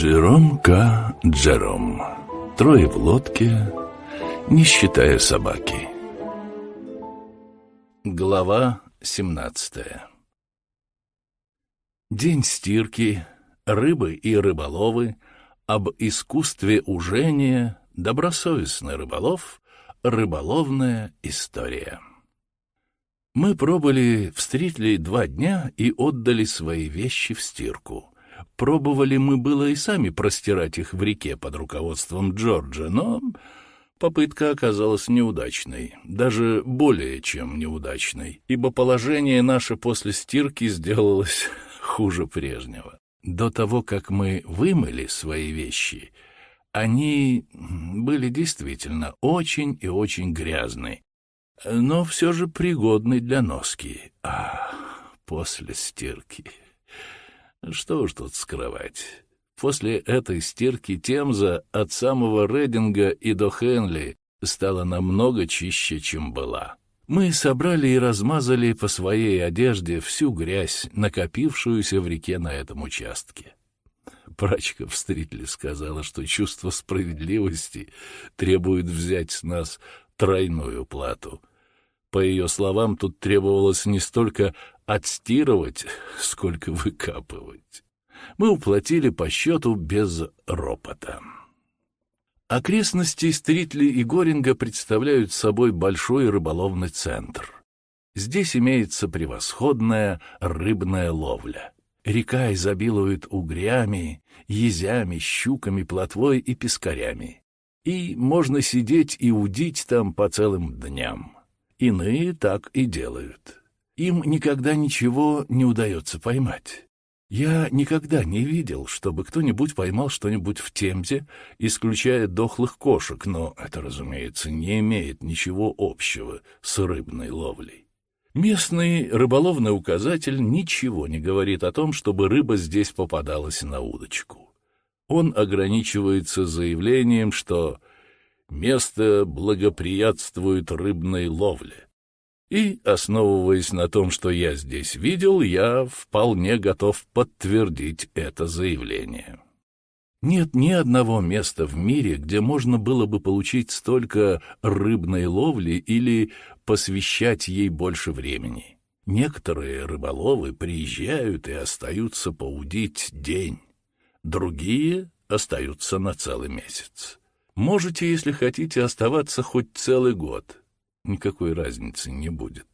Джером К. Джером. Трое в лодке, не считая собаки. Глава 17 День стирки, рыбы и рыболовы, об искусстве ужения, добросовестный рыболов, рыболовная история. Мы пробыли в Стритли два дня и отдали свои вещи в стирку. Пробовали мы было и сами простирать их в реке под руководством Джорджа, но попытка оказалась неудачной, даже более чем неудачной, ибо положение наше после стирки сделалось хуже прежнего. До того, как мы вымыли свои вещи, они были действительно очень и очень грязны, но все же пригодны для носки. А после стирки... Что уж тут скрывать. После этой стирки Темза от самого Рединга и до Хенли стала намного чище, чем была. Мы собрали и размазали по своей одежде всю грязь, накопившуюся в реке на этом участке. Прачка в сказала, что чувство справедливости требует взять с нас тройную плату. По ее словам, тут требовалось не столько отстирывать, сколько выкапывать. Мы уплатили по счету без ропота. Окрестности Стритли и Горинга представляют собой большой рыболовный центр. Здесь имеется превосходная рыбная ловля. Река изобилует угрями, езями, щуками, плотвой и пескарями. И можно сидеть и удить там по целым дням. Иные так и делают. Им никогда ничего не удается поймать. Я никогда не видел, чтобы кто-нибудь поймал что-нибудь в Темзе, исключая дохлых кошек, но это, разумеется, не имеет ничего общего с рыбной ловлей. Местный рыболовный указатель ничего не говорит о том, чтобы рыба здесь попадалась на удочку. Он ограничивается заявлением, что место благоприятствует рыбной ловле. И, основываясь на том, что я здесь видел, я вполне готов подтвердить это заявление. Нет ни одного места в мире, где можно было бы получить столько рыбной ловли или посвящать ей больше времени. Некоторые рыболовы приезжают и остаются поудить день, другие остаются на целый месяц. Можете, если хотите, оставаться хоть целый год — никакой разницы не будет.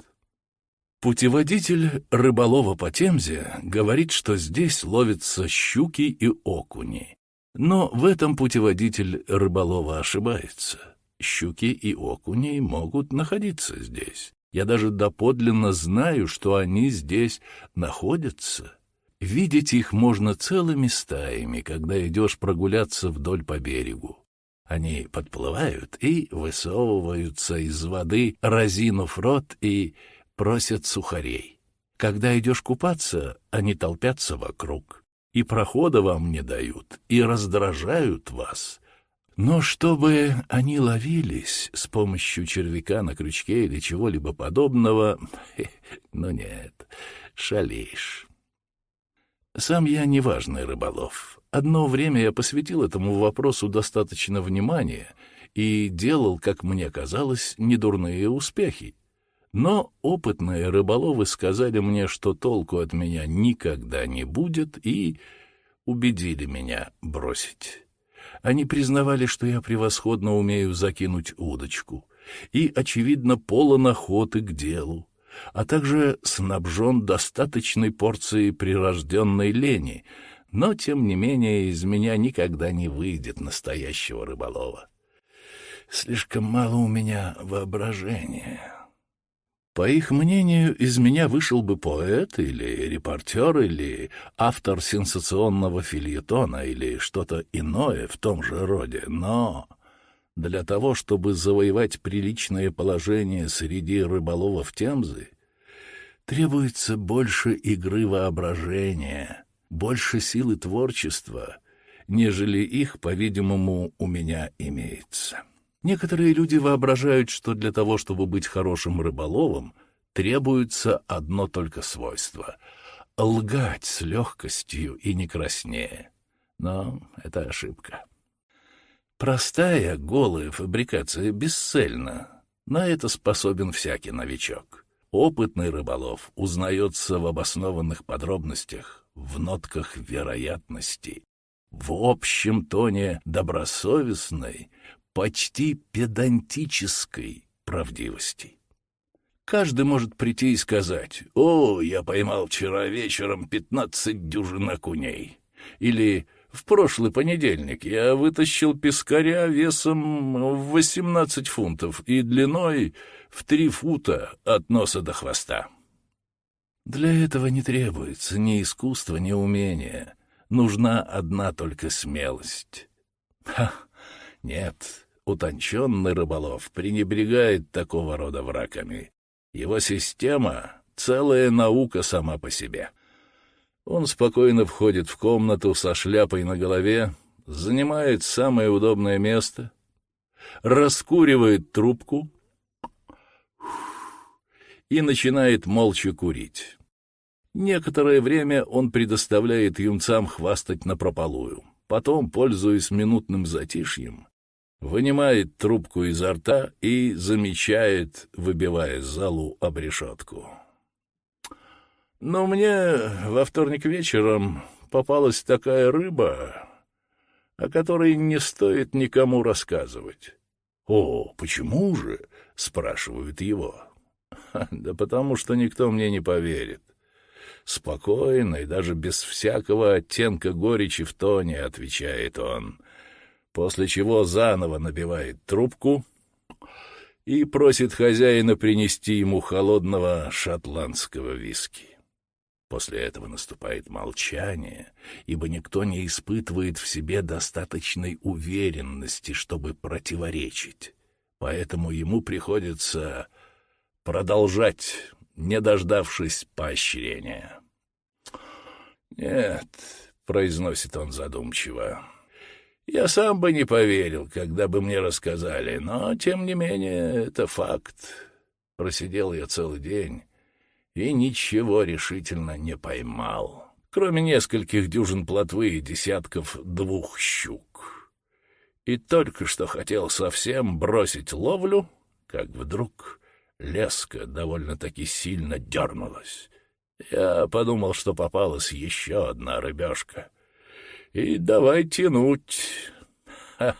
Путеводитель рыболова по Темзе говорит, что здесь ловятся щуки и окуни. Но в этом путеводитель рыболова ошибается. Щуки и окуни могут находиться здесь. Я даже доподлинно знаю, что они здесь находятся. Видеть их можно целыми стаями, когда идешь прогуляться вдоль по берегу. Они подплывают и высовываются из воды, разинув рот, и просят сухарей. Когда идешь купаться, они толпятся вокруг, и прохода вам не дают, и раздражают вас. Но чтобы они ловились с помощью червяка на крючке или чего-либо подобного, ну нет, шалишь. Сам я неважный рыболов, Одно время я посвятил этому вопросу достаточно внимания и делал, как мне казалось, недурные успехи. Но опытные рыболовы сказали мне, что толку от меня никогда не будет, и убедили меня бросить. Они признавали, что я превосходно умею закинуть удочку и, очевидно, полон охоты к делу, а также снабжен достаточной порцией прирожденной лени — но, тем не менее, из меня никогда не выйдет настоящего рыболова. Слишком мало у меня воображения. По их мнению, из меня вышел бы поэт или репортер или автор сенсационного фильетона или что-то иное в том же роде, но для того, чтобы завоевать приличное положение среди рыболовов Темзы, требуется больше игры воображения — больше силы творчества, нежели их, по-видимому, у меня имеется. Некоторые люди воображают, что для того, чтобы быть хорошим рыболовом, требуется одно только свойство — лгать с легкостью и не краснее. Но это ошибка. Простая, голая фабрикация бесцельна. На это способен всякий новичок. Опытный рыболов узнается в обоснованных подробностях, в нотках вероятности, в общем тоне добросовестной, почти педантической правдивости. Каждый может прийти и сказать «О, я поймал вчера вечером пятнадцать дюжин окуней» или «В прошлый понедельник я вытащил пескаря весом в восемнадцать фунтов и длиной в три фута от носа до хвоста». Для этого не требуется ни искусства, ни умения. Нужна одна только смелость. Ха, нет, утонченный рыболов пренебрегает такого рода врагами. Его система — целая наука сама по себе. Он спокойно входит в комнату со шляпой на голове, занимает самое удобное место, раскуривает трубку и начинает молча курить. Некоторое время он предоставляет юнцам хвастать напропалую. Потом, пользуясь минутным затишьем, вынимает трубку изо рта и замечает, выбивая залу об решетку. Но мне во вторник вечером попалась такая рыба, о которой не стоит никому рассказывать. — О, почему же? — спрашивают его. — Да потому что никто мне не поверит. Спокойно и даже без всякого оттенка горечи в тоне, — отвечает он после чего заново набивает трубку и просит хозяина принести ему холодного шотландского виски. После этого наступает молчание, ибо никто не испытывает в себе достаточной уверенности, чтобы противоречить. Поэтому ему приходится продолжать, не дождавшись поощрения. «Нет», — произносит он задумчиво, — я сам бы не поверил, когда бы мне рассказали, но, тем не менее, это факт. Просидел я целый день и ничего решительно не поймал, кроме нескольких дюжин плотвы и десятков двух щук. И только что хотел совсем бросить ловлю, как вдруг леска довольно-таки сильно дернулась. Я подумал, что попалась еще одна рыбешка — и давай тянуть. Ха,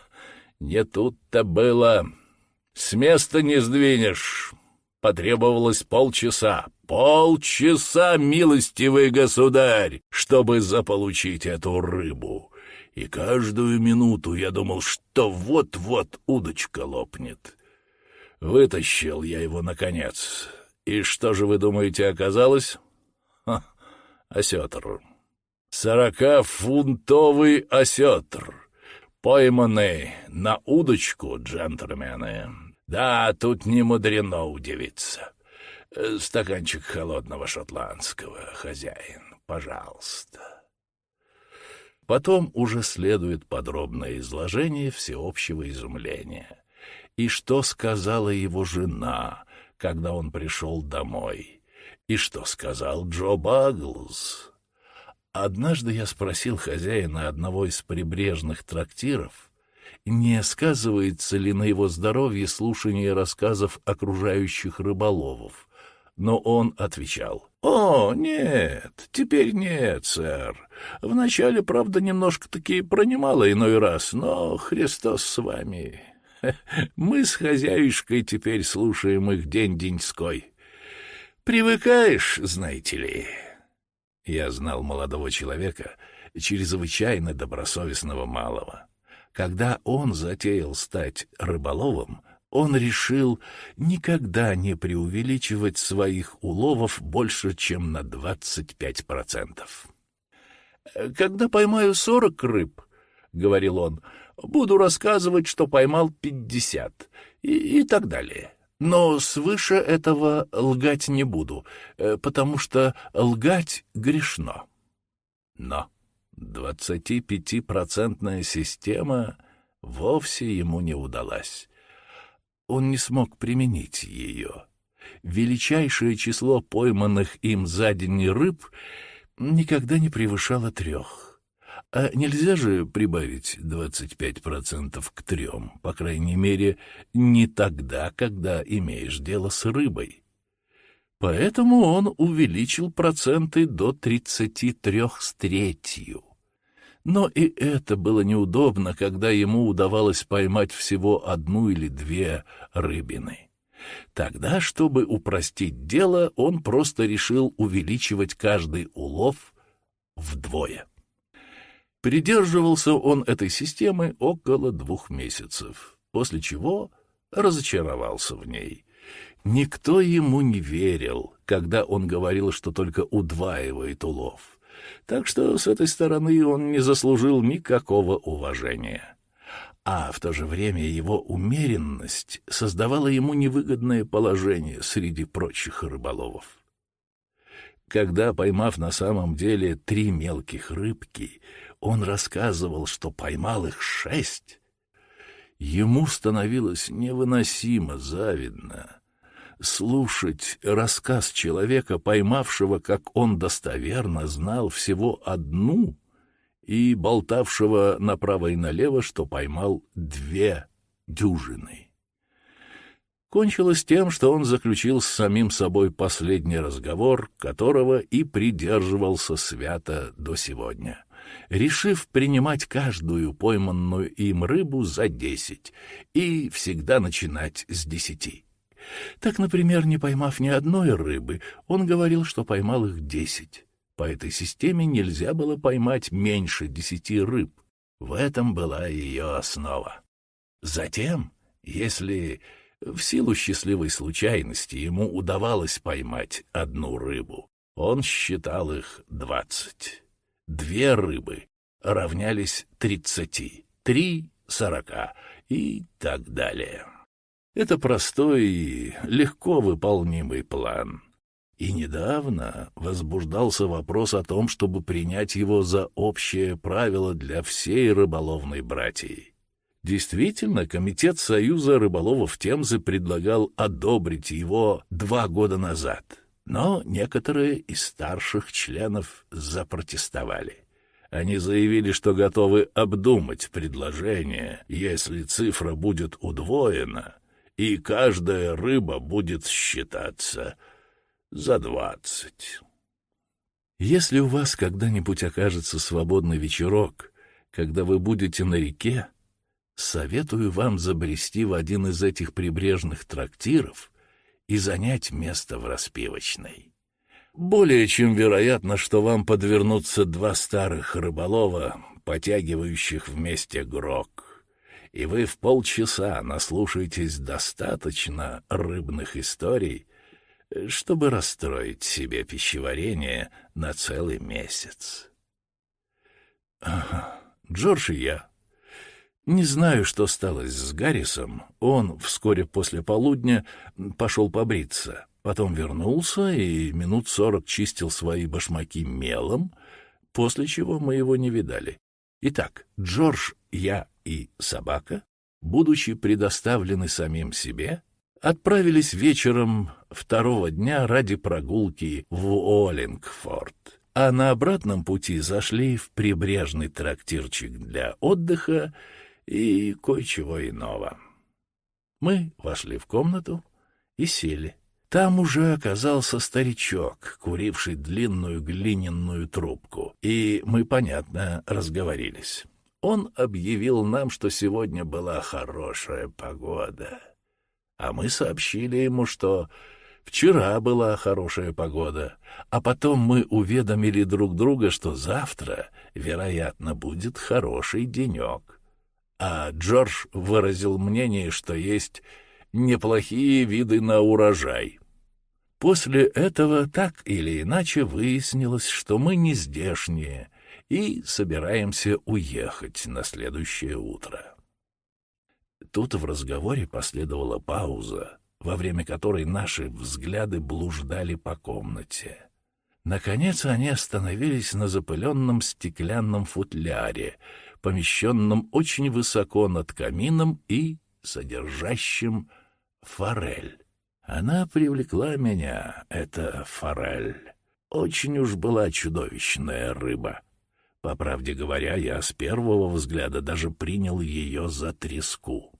не тут-то было. С места не сдвинешь. Потребовалось полчаса. Полчаса, милостивый государь, чтобы заполучить эту рыбу. И каждую минуту я думал, что вот-вот удочка лопнет. Вытащил я его, наконец. И что же, вы думаете, оказалось? Ха, осетр. Сорокафунтовый осетр, пойманный на удочку, джентльмены. Да, тут не мудрено удивиться. Э, стаканчик холодного шотландского, хозяин, пожалуйста. Потом уже следует подробное изложение всеобщего изумления. И что сказала его жена, когда он пришел домой? И что сказал Джо Баглз? Однажды я спросил хозяина одного из прибрежных трактиров, не сказывается ли на его здоровье слушание рассказов окружающих рыболовов, но он отвечал, «О, нет, теперь нет, сэр. Вначале, правда, немножко-таки пронимало иной раз, но Христос с вами. Мы с хозяюшкой теперь слушаем их день-деньской. Привыкаешь, знаете ли». Я знал молодого человека, чрезвычайно добросовестного малого. Когда он затеял стать рыболовом, он решил никогда не преувеличивать своих уловов больше, чем на 25%. «Когда поймаю сорок рыб, — говорил он, — буду рассказывать, что поймал пятьдесят, и, и так далее. Но свыше этого лгать не буду, э, потому что лгать грешно. Но двадцатипятипроцентная система вовсе ему не удалась. Он не смог применить ее. Величайшее число пойманных им за день рыб никогда не превышало трех, А нельзя же прибавить 25% к трем, по крайней мере, не тогда, когда имеешь дело с рыбой. Поэтому он увеличил проценты до 33 с третью. Но и это было неудобно, когда ему удавалось поймать всего одну или две рыбины. Тогда, чтобы упростить дело, он просто решил увеличивать каждый улов вдвое. Придерживался он этой системы около двух месяцев, после чего разочаровался в ней. Никто ему не верил, когда он говорил, что только удваивает улов. Так что с этой стороны он не заслужил никакого уважения. А в то же время его умеренность создавала ему невыгодное положение среди прочих рыболовов. Когда, поймав на самом деле три мелких рыбки, он рассказывал, что поймал их шесть, ему становилось невыносимо завидно слушать рассказ человека, поймавшего, как он достоверно знал всего одну, и болтавшего направо и налево, что поймал две дюжины. Кончилось тем, что он заключил с самим собой последний разговор, которого и придерживался свято до сегодня, решив принимать каждую пойманную им рыбу за десять и всегда начинать с десяти. Так, например, не поймав ни одной рыбы, он говорил, что поймал их десять. По этой системе нельзя было поймать меньше десяти рыб. В этом была ее основа. Затем, если в силу счастливой случайности ему удавалось поймать одну рыбу, он считал их двадцать. Две рыбы равнялись тридцати, три — сорока и так далее. Это простой и легко выполнимый план. И недавно возбуждался вопрос о том, чтобы принять его за общее правило для всей рыболовной братьи. Действительно, Комитет Союза рыболовов Темзы предлагал одобрить его два года назад, но некоторые из старших членов запротестовали. Они заявили, что готовы обдумать предложение, если цифра будет удвоена — и каждая рыба будет считаться за двадцать. Если у вас когда-нибудь окажется свободный вечерок, когда вы будете на реке, советую вам забрести в один из этих прибрежных трактиров и занять место в распивочной. Более чем вероятно, что вам подвернутся два старых рыболова, потягивающих вместе грок и вы в полчаса наслушаетесь достаточно рыбных историй, чтобы расстроить себе пищеварение на целый месяц. Ага, Джордж и я. Не знаю, что стало с Гаррисом. Он вскоре после полудня пошел побриться. Потом вернулся и минут сорок чистил свои башмаки мелом, после чего мы его не видали. Итак, Джордж, я и собака, будучи предоставлены самим себе, отправились вечером второго дня ради прогулки в Уоллингфорд, а на обратном пути зашли в прибрежный трактирчик для отдыха и кое-чего иного. Мы вошли в комнату и сели. Там уже оказался старичок, куривший длинную глиняную трубку, и мы, понятно, разговорились. Он объявил нам, что сегодня была хорошая погода. А мы сообщили ему, что вчера была хорошая погода, а потом мы уведомили друг друга, что завтра, вероятно, будет хороший денек. А Джордж выразил мнение, что есть неплохие виды на урожай. После этого так или иначе выяснилось, что мы не здешние — и собираемся уехать на следующее утро. Тут в разговоре последовала пауза, во время которой наши взгляды блуждали по комнате. Наконец они остановились на запыленном стеклянном футляре, помещенном очень высоко над камином и содержащем форель. Она привлекла меня, эта форель. Очень уж была чудовищная рыба. По правде говоря, я с первого взгляда даже принял ее за треску.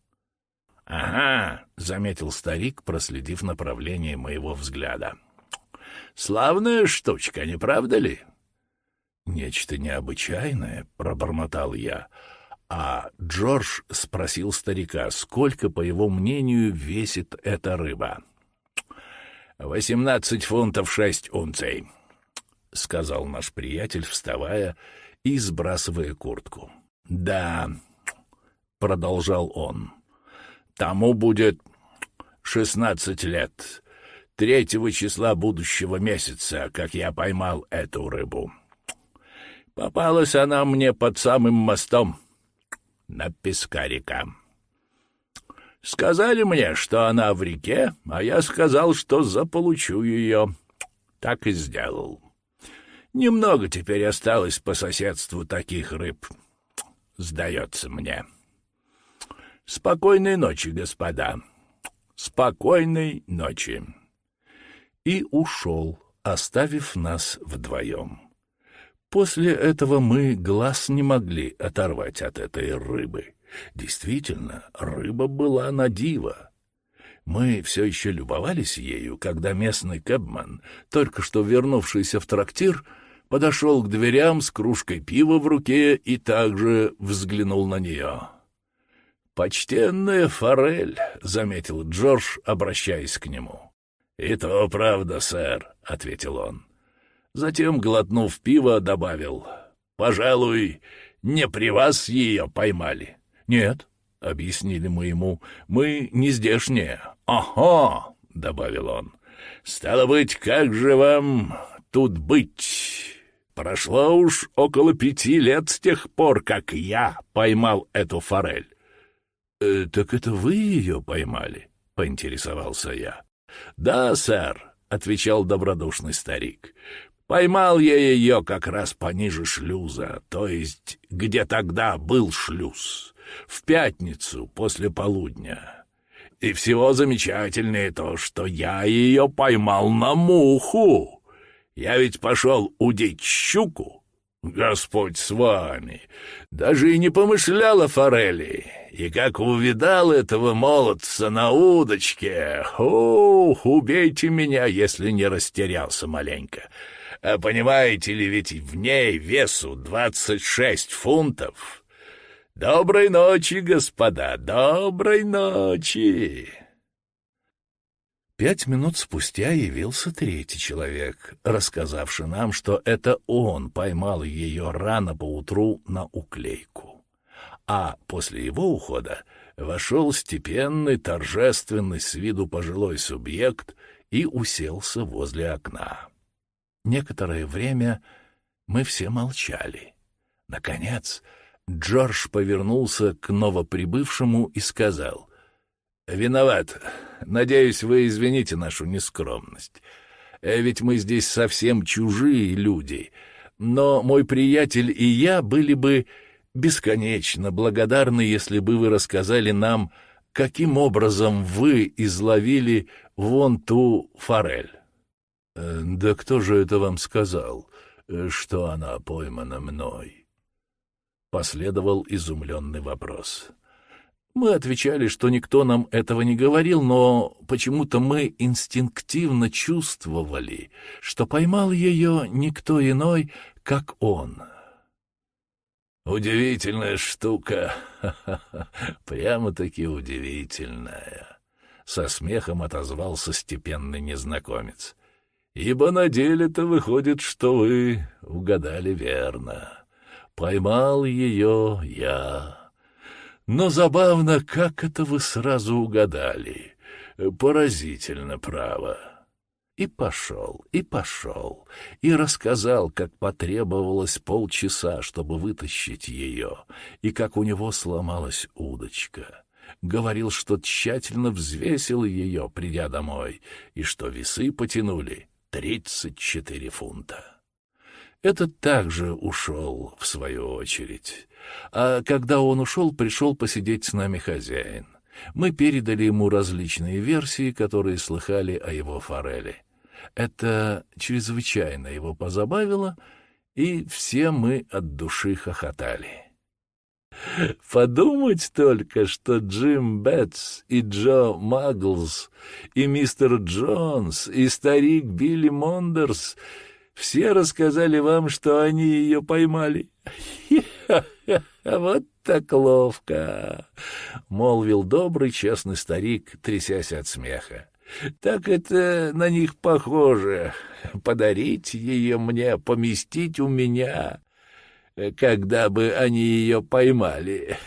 «Ага», — заметил старик, проследив направление моего взгляда. «Славная штучка, не правда ли?» «Нечто необычайное», — пробормотал я. А Джордж спросил старика, сколько, по его мнению, весит эта рыба. «Восемнадцать фунтов шесть унций», — сказал наш приятель, вставая и сбрасывая куртку. «Да», — продолжал он, — «тому будет шестнадцать лет, третьего числа будущего месяца, как я поймал эту рыбу. Попалась она мне под самым мостом на Пескарика. Сказали мне, что она в реке, а я сказал, что заполучу ее. Так и сделал. Немного теперь осталось по соседству таких рыб. Сдается мне. Спокойной ночи, господа. Спокойной ночи. И ушел, оставив нас вдвоем. После этого мы глаз не могли оторвать от этой рыбы. Действительно, рыба была на диво. Мы все еще любовались ею, когда местный кэбман, только что вернувшийся в трактир, подошел к дверям с кружкой пива в руке и также взглянул на нее. «Почтенная форель», — заметил Джордж, обращаясь к нему. «И то правда, сэр», — ответил он. Затем, глотнув пиво, добавил. «Пожалуй, не при вас ее поймали». «Нет», — объяснили мы ему, — «мы не здешние». «Ага», — добавил он. «Стало быть, как же вам тут быть?» Прошло уж около пяти лет с тех пор, как я поймал эту форель. «Э, «Так это вы ее поймали?» — поинтересовался я. «Да, сэр», — отвечал добродушный старик. Поймал я ее как раз пониже шлюза, то есть где тогда был шлюз, в пятницу после полудня. И всего замечательнее то, что я ее поймал на муху. Я ведь пошел удить щуку. Господь с вами. Даже и не помышлял форели. И как увидал этого молодца на удочке, ух, убейте меня, если не растерялся маленько. А понимаете ли, ведь в ней весу двадцать шесть фунтов. Доброй ночи, господа, доброй ночи!» Пять минут спустя явился третий человек, рассказавший нам, что это он поймал ее рано поутру на уклейку. А после его ухода вошел степенный, торжественный с виду пожилой субъект и уселся возле окна. Некоторое время мы все молчали. Наконец, Джордж повернулся к новоприбывшему и сказал, «Виноват. Надеюсь, вы извините нашу нескромность. Э, ведь мы здесь совсем чужие люди. Но мой приятель и я были бы бесконечно благодарны, если бы вы рассказали нам, каким образом вы изловили вон ту форель». Э, «Да кто же это вам сказал, э, что она поймана мной?» Последовал изумленный вопрос. Мы отвечали, что никто нам этого не говорил, но почему-то мы инстинктивно чувствовали, что поймал ее никто иной, как он. «Удивительная штука, прямо-таки удивительная», — со смехом отозвался степенный незнакомец ибо на деле-то выходит, что вы угадали верно. Поймал ее я. Но забавно, как это вы сразу угадали. Поразительно, право. И пошел, и пошел, и рассказал, как потребовалось полчаса, чтобы вытащить ее, и как у него сломалась удочка. Говорил, что тщательно взвесил ее, придя домой, и что весы потянули тридцать четыре фунта. Этот также ушел, в свою очередь. А когда он ушел, пришел посидеть с нами хозяин. Мы передали ему различные версии, которые слыхали о его форели. Это чрезвычайно его позабавило, и все мы от души хохотали. Подумать только, что Джим Бетс и Джо Магглз, и мистер Джонс, и старик Билли Мондерс все рассказали вам, что они ее поймали. Вот так ловко! — молвил добрый, честный старик, трясясь от смеха. — Так это на них похоже. Подарить ее мне, поместить у меня когда бы они ее поймали.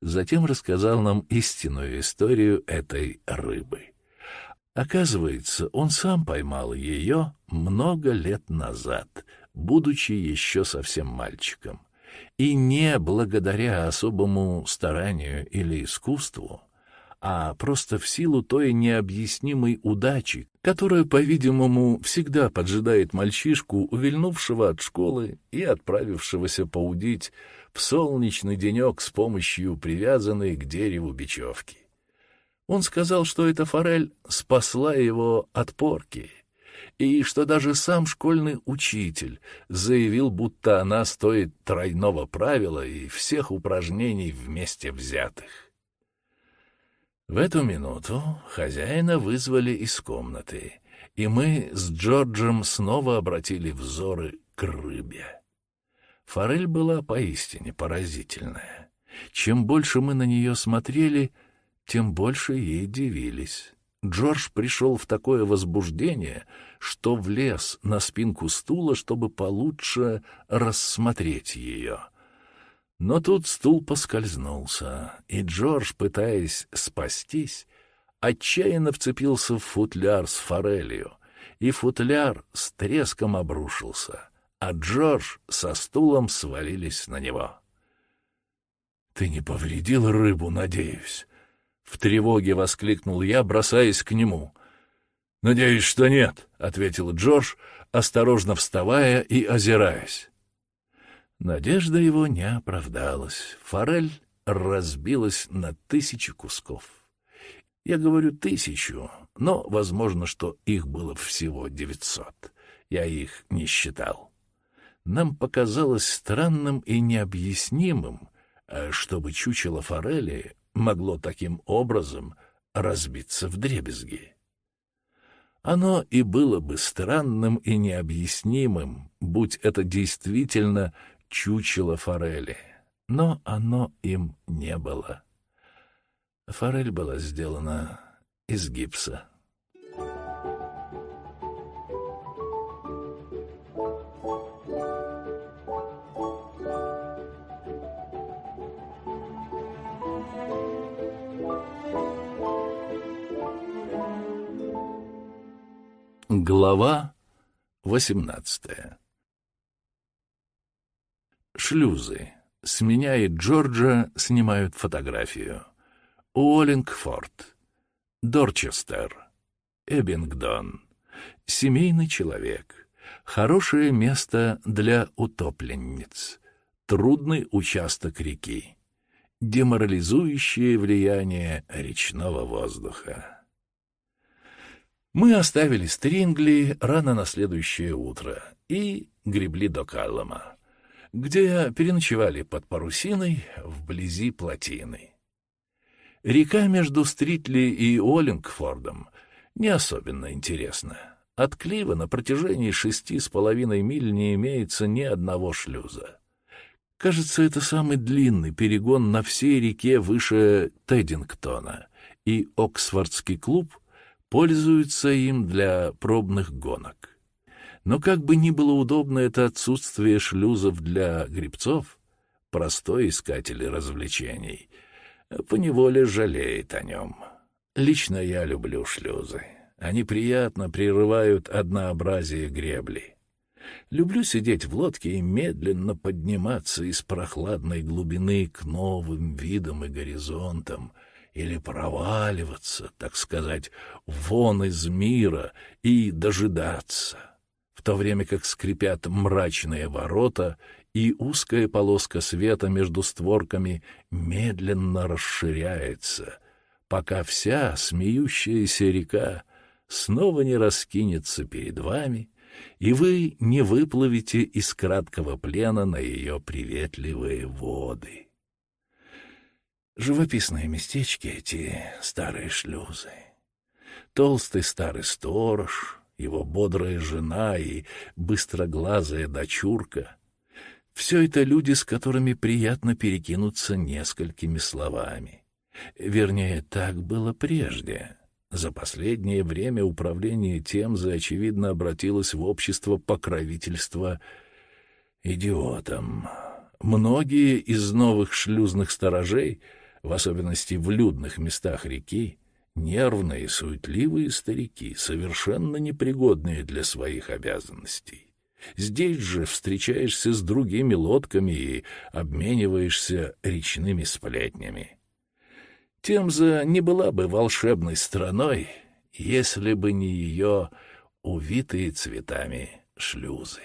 Затем рассказал нам истинную историю этой рыбы. Оказывается, он сам поймал ее много лет назад, будучи еще совсем мальчиком. И не благодаря особому старанию или искусству, а просто в силу той необъяснимой удачи, которая, по-видимому, всегда поджидает мальчишку, увильнувшего от школы и отправившегося поудить в солнечный денек с помощью привязанной к дереву бечевки. Он сказал, что эта форель спасла его от порки, и что даже сам школьный учитель заявил, будто она стоит тройного правила и всех упражнений вместе взятых. В эту минуту хозяина вызвали из комнаты, и мы с Джорджем снова обратили взоры к рыбе. Форель была поистине поразительная. Чем больше мы на нее смотрели, тем больше ей дивились. Джордж пришел в такое возбуждение, что влез на спинку стула, чтобы получше рассмотреть ее — но тут стул поскользнулся, и Джордж, пытаясь спастись, отчаянно вцепился в футляр с форелью, и футляр с треском обрушился, а Джордж со стулом свалились на него. «Ты не повредил рыбу, надеюсь?» В тревоге воскликнул я, бросаясь к нему. «Надеюсь, что нет», — ответил Джордж, осторожно вставая и озираясь. Надежда его не оправдалась. Форель разбилась на тысячи кусков. Я говорю тысячу, но возможно, что их было всего девятьсот. Я их не считал. Нам показалось странным и необъяснимым, э, чтобы чучело форели могло таким образом разбиться в дребезги. Оно и было бы странным и необъяснимым, будь это действительно чучело форели, но оно им не было. Форель была сделана из гипса. Глава восемнадцатая Шлюзы. Сменяет Джорджа, снимают фотографию. Уоллингфорд. Дорчестер. Эббингдон. Семейный человек. Хорошее место для утопленниц. Трудный участок реки. Деморализующее влияние речного воздуха. Мы оставили Стрингли рано на следующее утро и гребли до Каллама где переночевали под парусиной вблизи плотины. Река между Стритли и Оллингфордом не особенно интересна. От Клива на протяжении шести с половиной миль не имеется ни одного шлюза. Кажется, это самый длинный перегон на всей реке выше Теддингтона, и Оксфордский клуб пользуется им для пробных гонок. Но как бы ни было удобно это отсутствие шлюзов для грибцов, простой искатель развлечений поневоле жалеет о нем. Лично я люблю шлюзы. Они приятно прерывают однообразие гребли. Люблю сидеть в лодке и медленно подниматься из прохладной глубины к новым видам и горизонтам, или проваливаться, так сказать, вон из мира и дожидаться в то время как скрипят мрачные ворота, и узкая полоска света между створками медленно расширяется, пока вся смеющаяся река снова не раскинется перед вами, и вы не выплывете из краткого плена на ее приветливые воды. Живописные местечки эти старые шлюзы. Толстый старый сторож, его бодрая жена и быстроглазая дочурка — все это люди, с которыми приятно перекинуться несколькими словами. Вернее, так было прежде. За последнее время управление Темзы, очевидно, обратилось в общество покровительства идиотам. Многие из новых шлюзных сторожей, в особенности в людных местах реки, нервные, суетливые старики, совершенно непригодные для своих обязанностей. Здесь же встречаешься с другими лодками и обмениваешься речными сплетнями. Темза не была бы волшебной страной, если бы не ее увитые цветами шлюзы.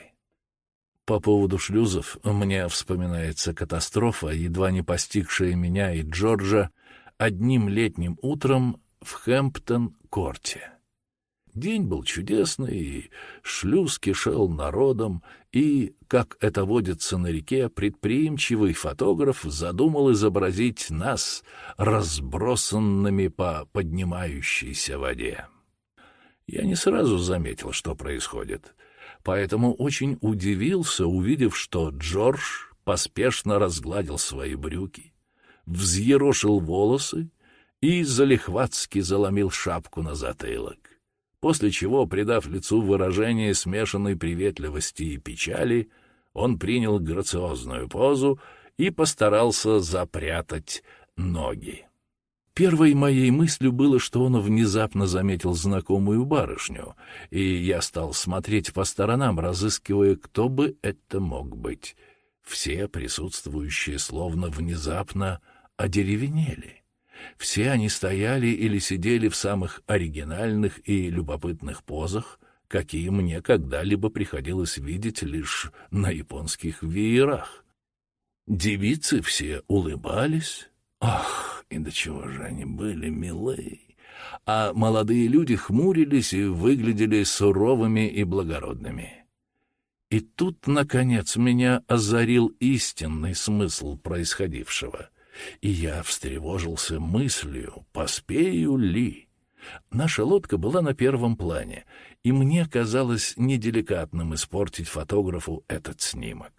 По поводу шлюзов мне вспоминается катастрофа, едва не постигшая меня и Джорджа одним летним утром в Хэмптон-корте. День был чудесный, шлюз кишел народом, и, как это водится на реке, предприимчивый фотограф задумал изобразить нас разбросанными по поднимающейся воде. Я не сразу заметил, что происходит, поэтому очень удивился, увидев, что Джордж поспешно разгладил свои брюки, взъерошил волосы и залихватски заломил шапку на затылок после чего, придав лицу выражение смешанной приветливости и печали, он принял грациозную позу и постарался запрятать ноги. Первой моей мыслью было, что он внезапно заметил знакомую барышню, и я стал смотреть по сторонам, разыскивая, кто бы это мог быть. Все присутствующие словно внезапно одеревенели. Все они стояли или сидели в самых оригинальных и любопытных позах, какие мне когда-либо приходилось видеть лишь на японских веерах. Девицы все улыбались. Ах, и до чего же они были милы! А молодые люди хмурились и выглядели суровыми и благородными. И тут, наконец, меня озарил истинный смысл происходившего и я встревожился мыслью, поспею ли. Наша лодка была на первом плане, и мне казалось неделикатным испортить фотографу этот снимок.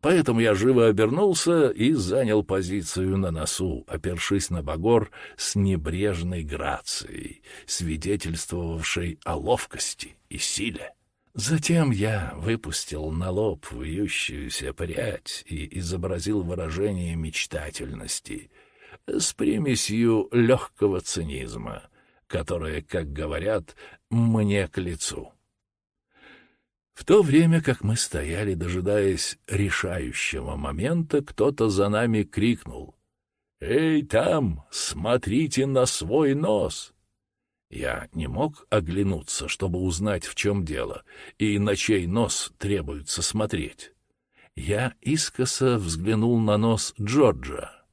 Поэтому я живо обернулся и занял позицию на носу, опершись на багор с небрежной грацией, свидетельствовавшей о ловкости и силе. Затем я выпустил на лоб вьющуюся прядь и изобразил выражение мечтательности с примесью легкого цинизма, которое, как говорят, мне к лицу. В то время, как мы стояли, дожидаясь решающего момента, кто-то за нами крикнул «Эй, там, смотрите на свой нос!» Я не мог оглянуться, чтобы узнать, в чем дело, и на чей нос требуется смотреть. Я искоса взглянул на нос Джорджа.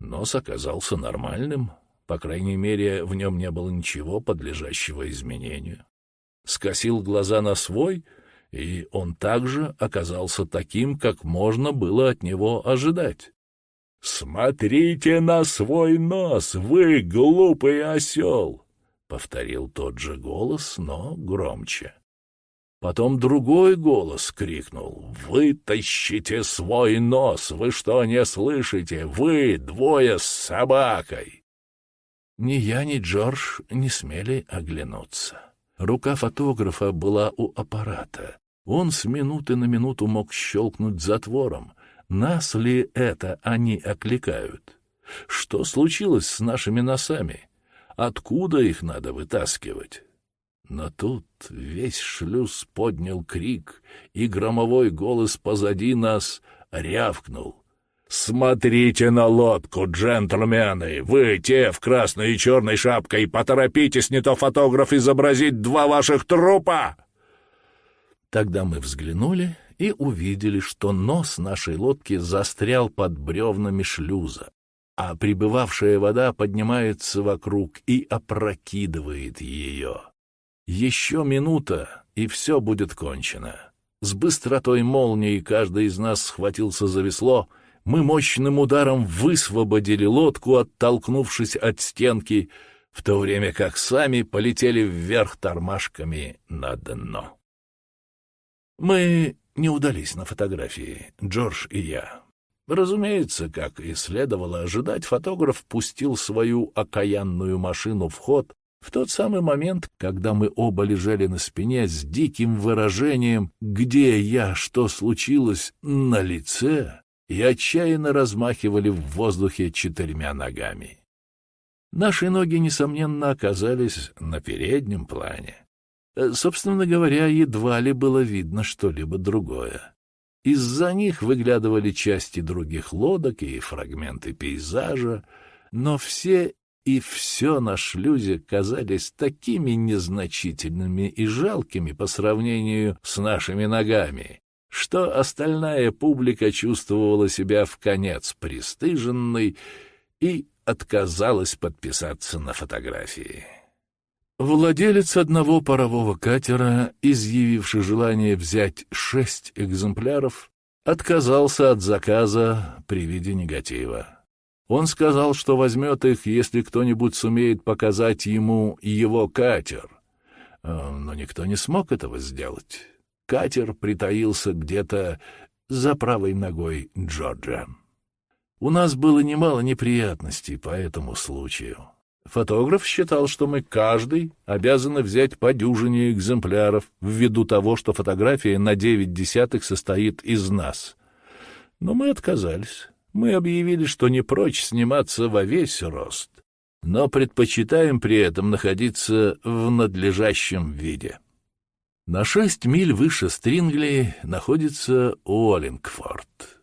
Нос оказался нормальным, по крайней мере, в нем не было ничего подлежащего изменению. Скосил глаза на свой, и он также оказался таким, как можно было от него ожидать. «Смотрите на свой нос, вы глупый осел!» — повторил тот же голос, но громче. Потом другой голос крикнул «Вытащите свой нос! Вы что, не слышите? Вы двое с собакой!» Ни я, ни Джордж не смели оглянуться. Рука фотографа была у аппарата. Он с минуты на минуту мог щелкнуть затвором. Нас ли это они окликают? Что случилось с нашими носами? Откуда их надо вытаскивать? Но тут весь шлюз поднял крик, и громовой голос позади нас рявкнул. «Смотрите на лодку, джентльмены! Вы, те в красной и черной шапкой, поторопитесь, не то фотограф изобразить два ваших трупа!» Тогда мы взглянули и увидели, что нос нашей лодки застрял под бревнами шлюза а прибывавшая вода поднимается вокруг и опрокидывает ее. Еще минута, и все будет кончено. С быстротой молнии каждый из нас схватился за весло, мы мощным ударом высвободили лодку, оттолкнувшись от стенки, в то время как сами полетели вверх тормашками на дно. Мы не удались на фотографии, Джордж и я. Разумеется, как и следовало ожидать, фотограф пустил свою окаянную машину в ход в тот самый момент, когда мы оба лежали на спине с диким выражением «Где я? Что случилось?» на лице и отчаянно размахивали в воздухе четырьмя ногами. Наши ноги, несомненно, оказались на переднем плане. Э, собственно говоря, едва ли было видно что-либо другое. Из-за них выглядывали части других лодок и фрагменты пейзажа, но все и все на шлюзе казались такими незначительными и жалкими по сравнению с нашими ногами, что остальная публика чувствовала себя в конец пристыженной и отказалась подписаться на фотографии. Владелец одного парового катера, изъявивший желание взять шесть экземпляров, отказался от заказа при виде негатива. Он сказал, что возьмет их, если кто-нибудь сумеет показать ему его катер. А, но никто не смог этого сделать. Катер притаился где-то за правой ногой Джорджа. У нас было немало неприятностей по этому случаю. Фотограф считал, что мы каждый обязаны взять по дюжине экземпляров ввиду того, что фотография на девять десятых состоит из нас. Но мы отказались. Мы объявили, что не прочь сниматься во весь рост, но предпочитаем при этом находиться в надлежащем виде. На шесть миль выше Стрингли находится Уоллингфорд.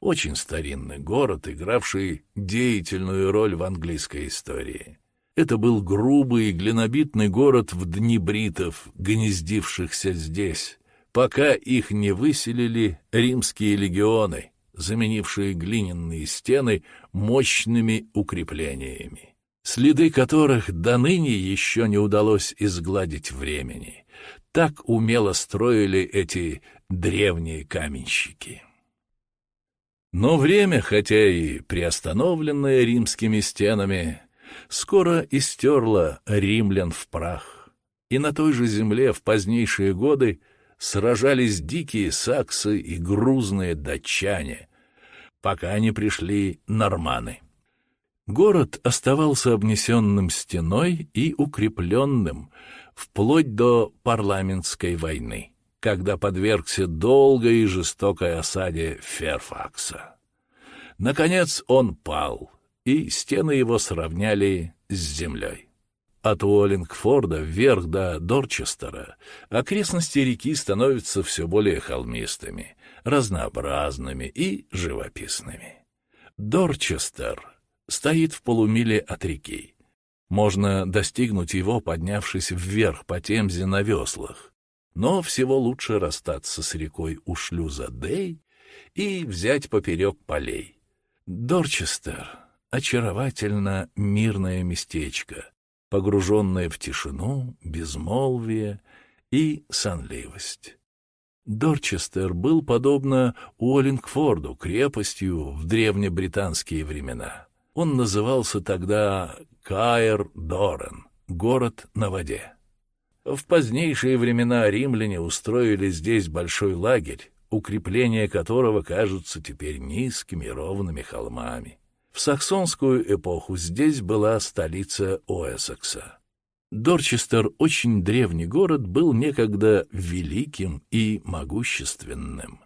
Очень старинный город, игравший деятельную роль в английской истории. Это был грубый и глинобитный город в дни бритов, гнездившихся здесь, пока их не выселили римские легионы, заменившие глиняные стены мощными укреплениями, следы которых до ныне еще не удалось изгладить времени. Так умело строили эти древние каменщики. Но время, хотя и приостановленное римскими стенами, скоро истерла римлян в прах, и на той же земле в позднейшие годы сражались дикие саксы и грузные датчане, пока не пришли норманы. Город оставался обнесенным стеной и укрепленным вплоть до парламентской войны, когда подвергся долгой и жестокой осаде Ферфакса. Наконец он пал — и стены его сравняли с землей. От Уоллингфорда вверх до Дорчестера окрестности реки становятся все более холмистыми, разнообразными и живописными. Дорчестер стоит в полумиле от реки. Можно достигнуть его, поднявшись вверх по Темзе на веслах, но всего лучше расстаться с рекой у шлюза Дей и взять поперек полей. Дорчестер очаровательно мирное местечко, погруженное в тишину, безмолвие и сонливость. Дорчестер был, подобно Уоллингфорду, крепостью в древнебританские времена. Он назывался тогда Каэр-Дорен, город на воде. В позднейшие времена римляне устроили здесь большой лагерь, укрепления которого кажутся теперь низкими ровными холмами. В саксонскую эпоху здесь была столица Уэссекса. Дорчестер, очень древний город, был некогда великим и могущественным.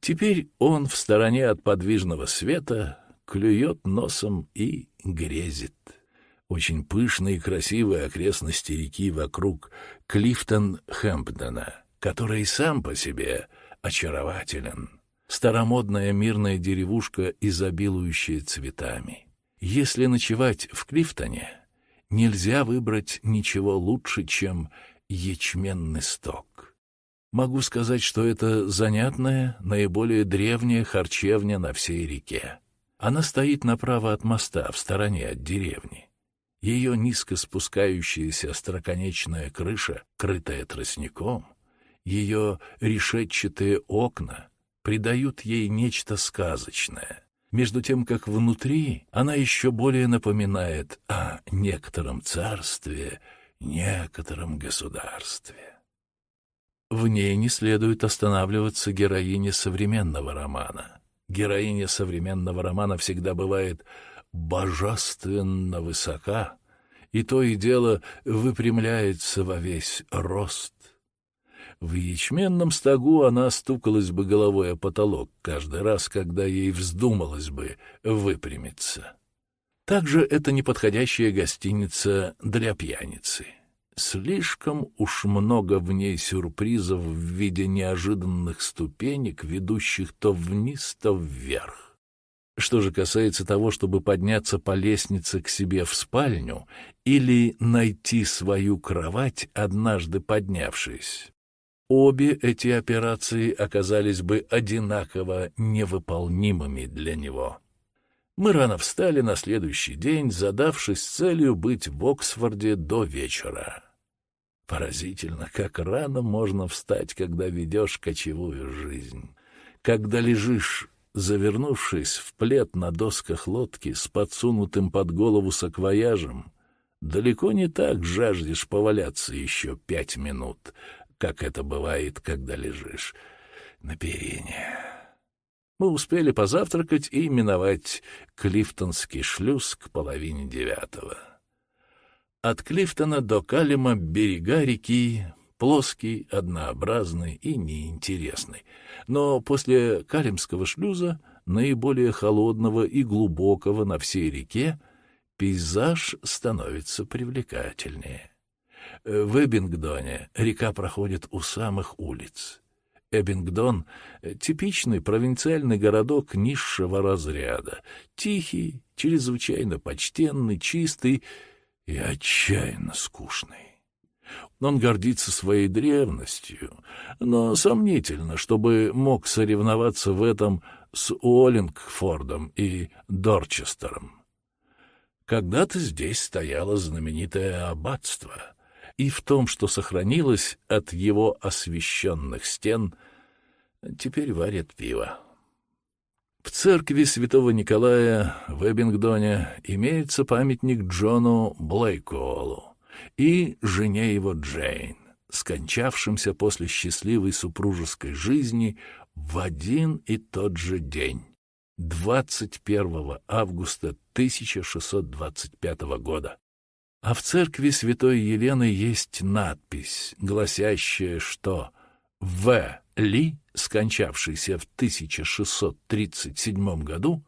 Теперь он в стороне от подвижного света клюет носом и грезит. Очень пышные и красивые окрестности реки вокруг Клифтон-Хэмпдена, который сам по себе очарователен старомодная мирная деревушка, изобилующая цветами. Если ночевать в Клифтоне, нельзя выбрать ничего лучше, чем ячменный сток. Могу сказать, что это занятная, наиболее древняя харчевня на всей реке. Она стоит направо от моста, в стороне от деревни. ее низко спускающаяся остроконечная крыша, крытая тростником, ее решетчатые окна придают ей нечто сказочное, между тем как внутри она еще более напоминает о некотором царстве, некотором государстве. В ней не следует останавливаться героине современного романа. Героиня современного романа всегда бывает божественно высока, и то и дело выпрямляется во весь рост. В ячменном стогу она стукалась бы головой о потолок каждый раз, когда ей вздумалось бы выпрямиться. Также это неподходящая гостиница для пьяницы. Слишком уж много в ней сюрпризов в виде неожиданных ступенек, ведущих то вниз, то вверх. Что же касается того, чтобы подняться по лестнице к себе в спальню или найти свою кровать, однажды поднявшись, обе эти операции оказались бы одинаково невыполнимыми для него. Мы рано встали на следующий день, задавшись целью быть в Оксфорде до вечера. Поразительно, как рано можно встать, когда ведешь кочевую жизнь. Когда лежишь, завернувшись в плед на досках лодки с подсунутым под голову саквояжем, далеко не так жаждешь поваляться еще пять минут, как это бывает, когда лежишь на перине. Мы успели позавтракать и миновать Клифтонский шлюз к половине девятого. От Клифтона до Калима берега реки плоский, однообразный и неинтересный. Но после Калимского шлюза, наиболее холодного и глубокого на всей реке, пейзаж становится привлекательнее. В Эббингдоне река проходит у самых улиц. Эббингдон — типичный провинциальный городок низшего разряда, тихий, чрезвычайно почтенный, чистый и отчаянно скучный. Он гордится своей древностью, но сомнительно, чтобы мог соревноваться в этом с Уоллингфордом и Дорчестером. Когда-то здесь стояло знаменитое аббатство — и в том, что сохранилось от его освященных стен, теперь варят пиво. В церкви святого Николая в Эббингдоне имеется памятник Джону Блейкуолу и жене его Джейн, скончавшимся после счастливой супружеской жизни в один и тот же день, 21 августа 1625 года. А в церкви святой Елены есть надпись, гласящая, что В. Ли, скончавшийся в 1637 году,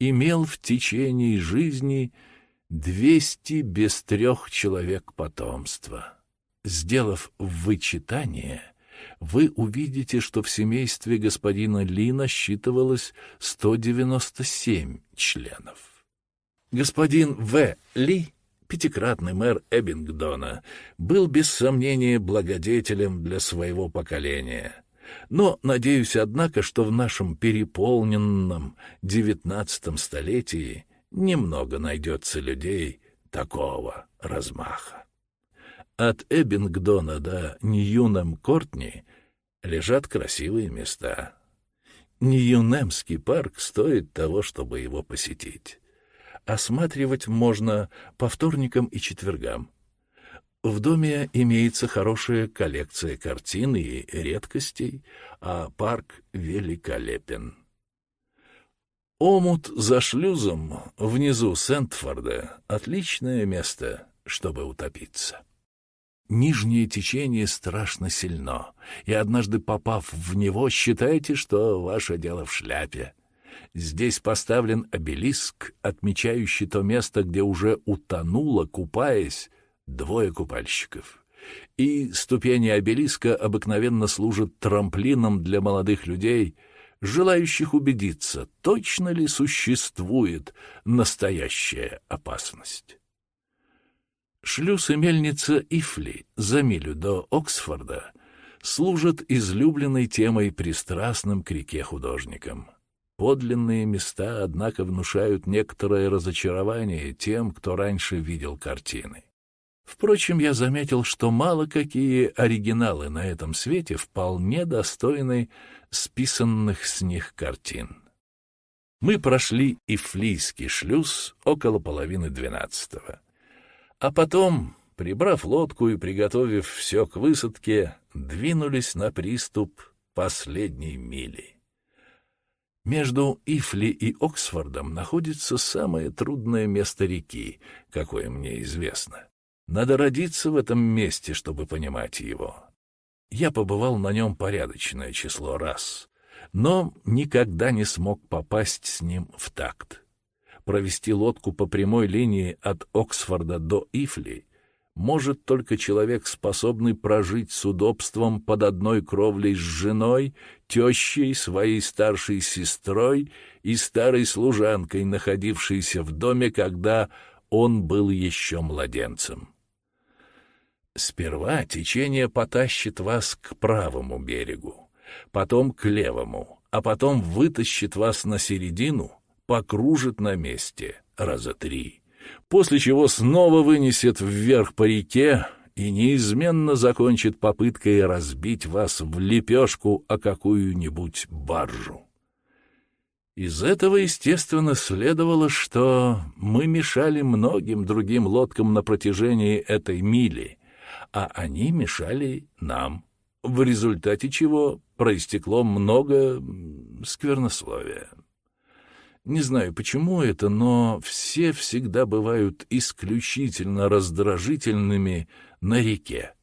имел в течение жизни 200 без трех человек потомства. Сделав вычитание, вы увидите, что в семействе господина Ли насчитывалось 197 членов. Господин В. Ли пятикратный мэр Эббингдона, был без сомнения благодетелем для своего поколения. Но надеюсь, однако, что в нашем переполненном девятнадцатом столетии немного найдется людей такого размаха. От Эббингдона до Ньюнем-Кортни лежат красивые места. Ньюнемский парк стоит того, чтобы его посетить осматривать можно по вторникам и четвергам. В доме имеется хорошая коллекция картин и редкостей, а парк великолепен. Омут за шлюзом внизу Сентфорда — отличное место, чтобы утопиться. Нижнее течение страшно сильно, и однажды попав в него, считайте, что ваше дело в шляпе. Здесь поставлен обелиск, отмечающий то место, где уже утонуло, купаясь, двое купальщиков. И ступени обелиска обыкновенно служат трамплином для молодых людей, желающих убедиться, точно ли существует настоящая опасность. Шлюз и мельница Ифли за милю до Оксфорда служат излюбленной темой пристрастным к реке художникам. Подлинные места, однако, внушают некоторое разочарование тем, кто раньше видел картины. Впрочем, я заметил, что мало какие оригиналы на этом свете вполне достойны списанных с них картин. Мы прошли Ифлийский шлюз около половины двенадцатого. А потом, прибрав лодку и приготовив все к высадке, двинулись на приступ последней мили. Между Ифли и Оксфордом находится самое трудное место реки, какое мне известно. Надо родиться в этом месте, чтобы понимать его. Я побывал на нем порядочное число раз, но никогда не смог попасть с ним в такт. Провести лодку по прямой линии от Оксфорда до Ифли может только человек, способный прожить с удобством под одной кровлей с женой, тещей, своей старшей сестрой и старой служанкой, находившейся в доме, когда он был еще младенцем. Сперва течение потащит вас к правому берегу, потом к левому, а потом вытащит вас на середину, покружит на месте раза три — после чего снова вынесет вверх по реке и неизменно закончит попыткой разбить вас в лепешку о какую-нибудь баржу. Из этого, естественно, следовало, что мы мешали многим другим лодкам на протяжении этой мили, а они мешали нам, в результате чего проистекло много сквернословия. Не знаю, почему это, но все всегда бывают исключительно раздражительными на реке.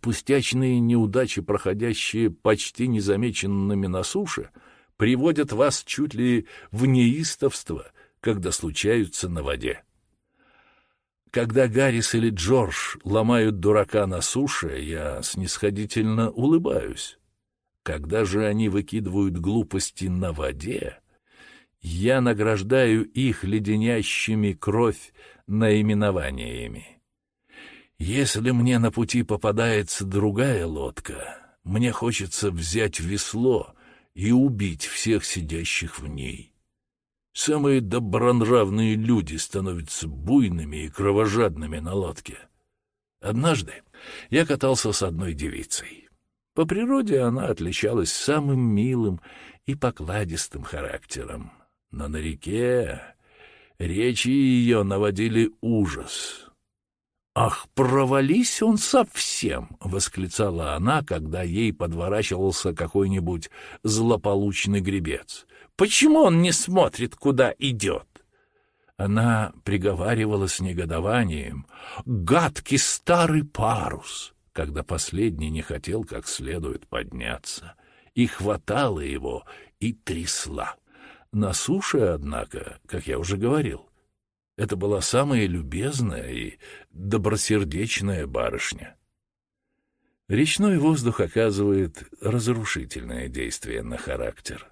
Пустячные неудачи, проходящие почти незамеченными на суше, приводят вас чуть ли в неистовство, когда случаются на воде. Когда Гаррис или Джордж ломают дурака на суше, я снисходительно улыбаюсь. Когда же они выкидывают глупости на воде, я награждаю их леденящими кровь наименованиями. Если мне на пути попадается другая лодка, мне хочется взять весло и убить всех сидящих в ней. Самые добронравные люди становятся буйными и кровожадными на лодке. Однажды я катался с одной девицей. По природе она отличалась самым милым и покладистым характером но на реке речи ее наводили ужас. «Ах, провались он совсем!» — восклицала она, когда ей подворачивался какой-нибудь злополучный гребец. «Почему он не смотрит, куда идет?» Она приговаривала с негодованием «Гадкий старый парус!» когда последний не хотел как следует подняться, и хватала его и трясла. На суше, однако, как я уже говорил, это была самая любезная и добросердечная барышня. Речной воздух оказывает разрушительное действие на характер.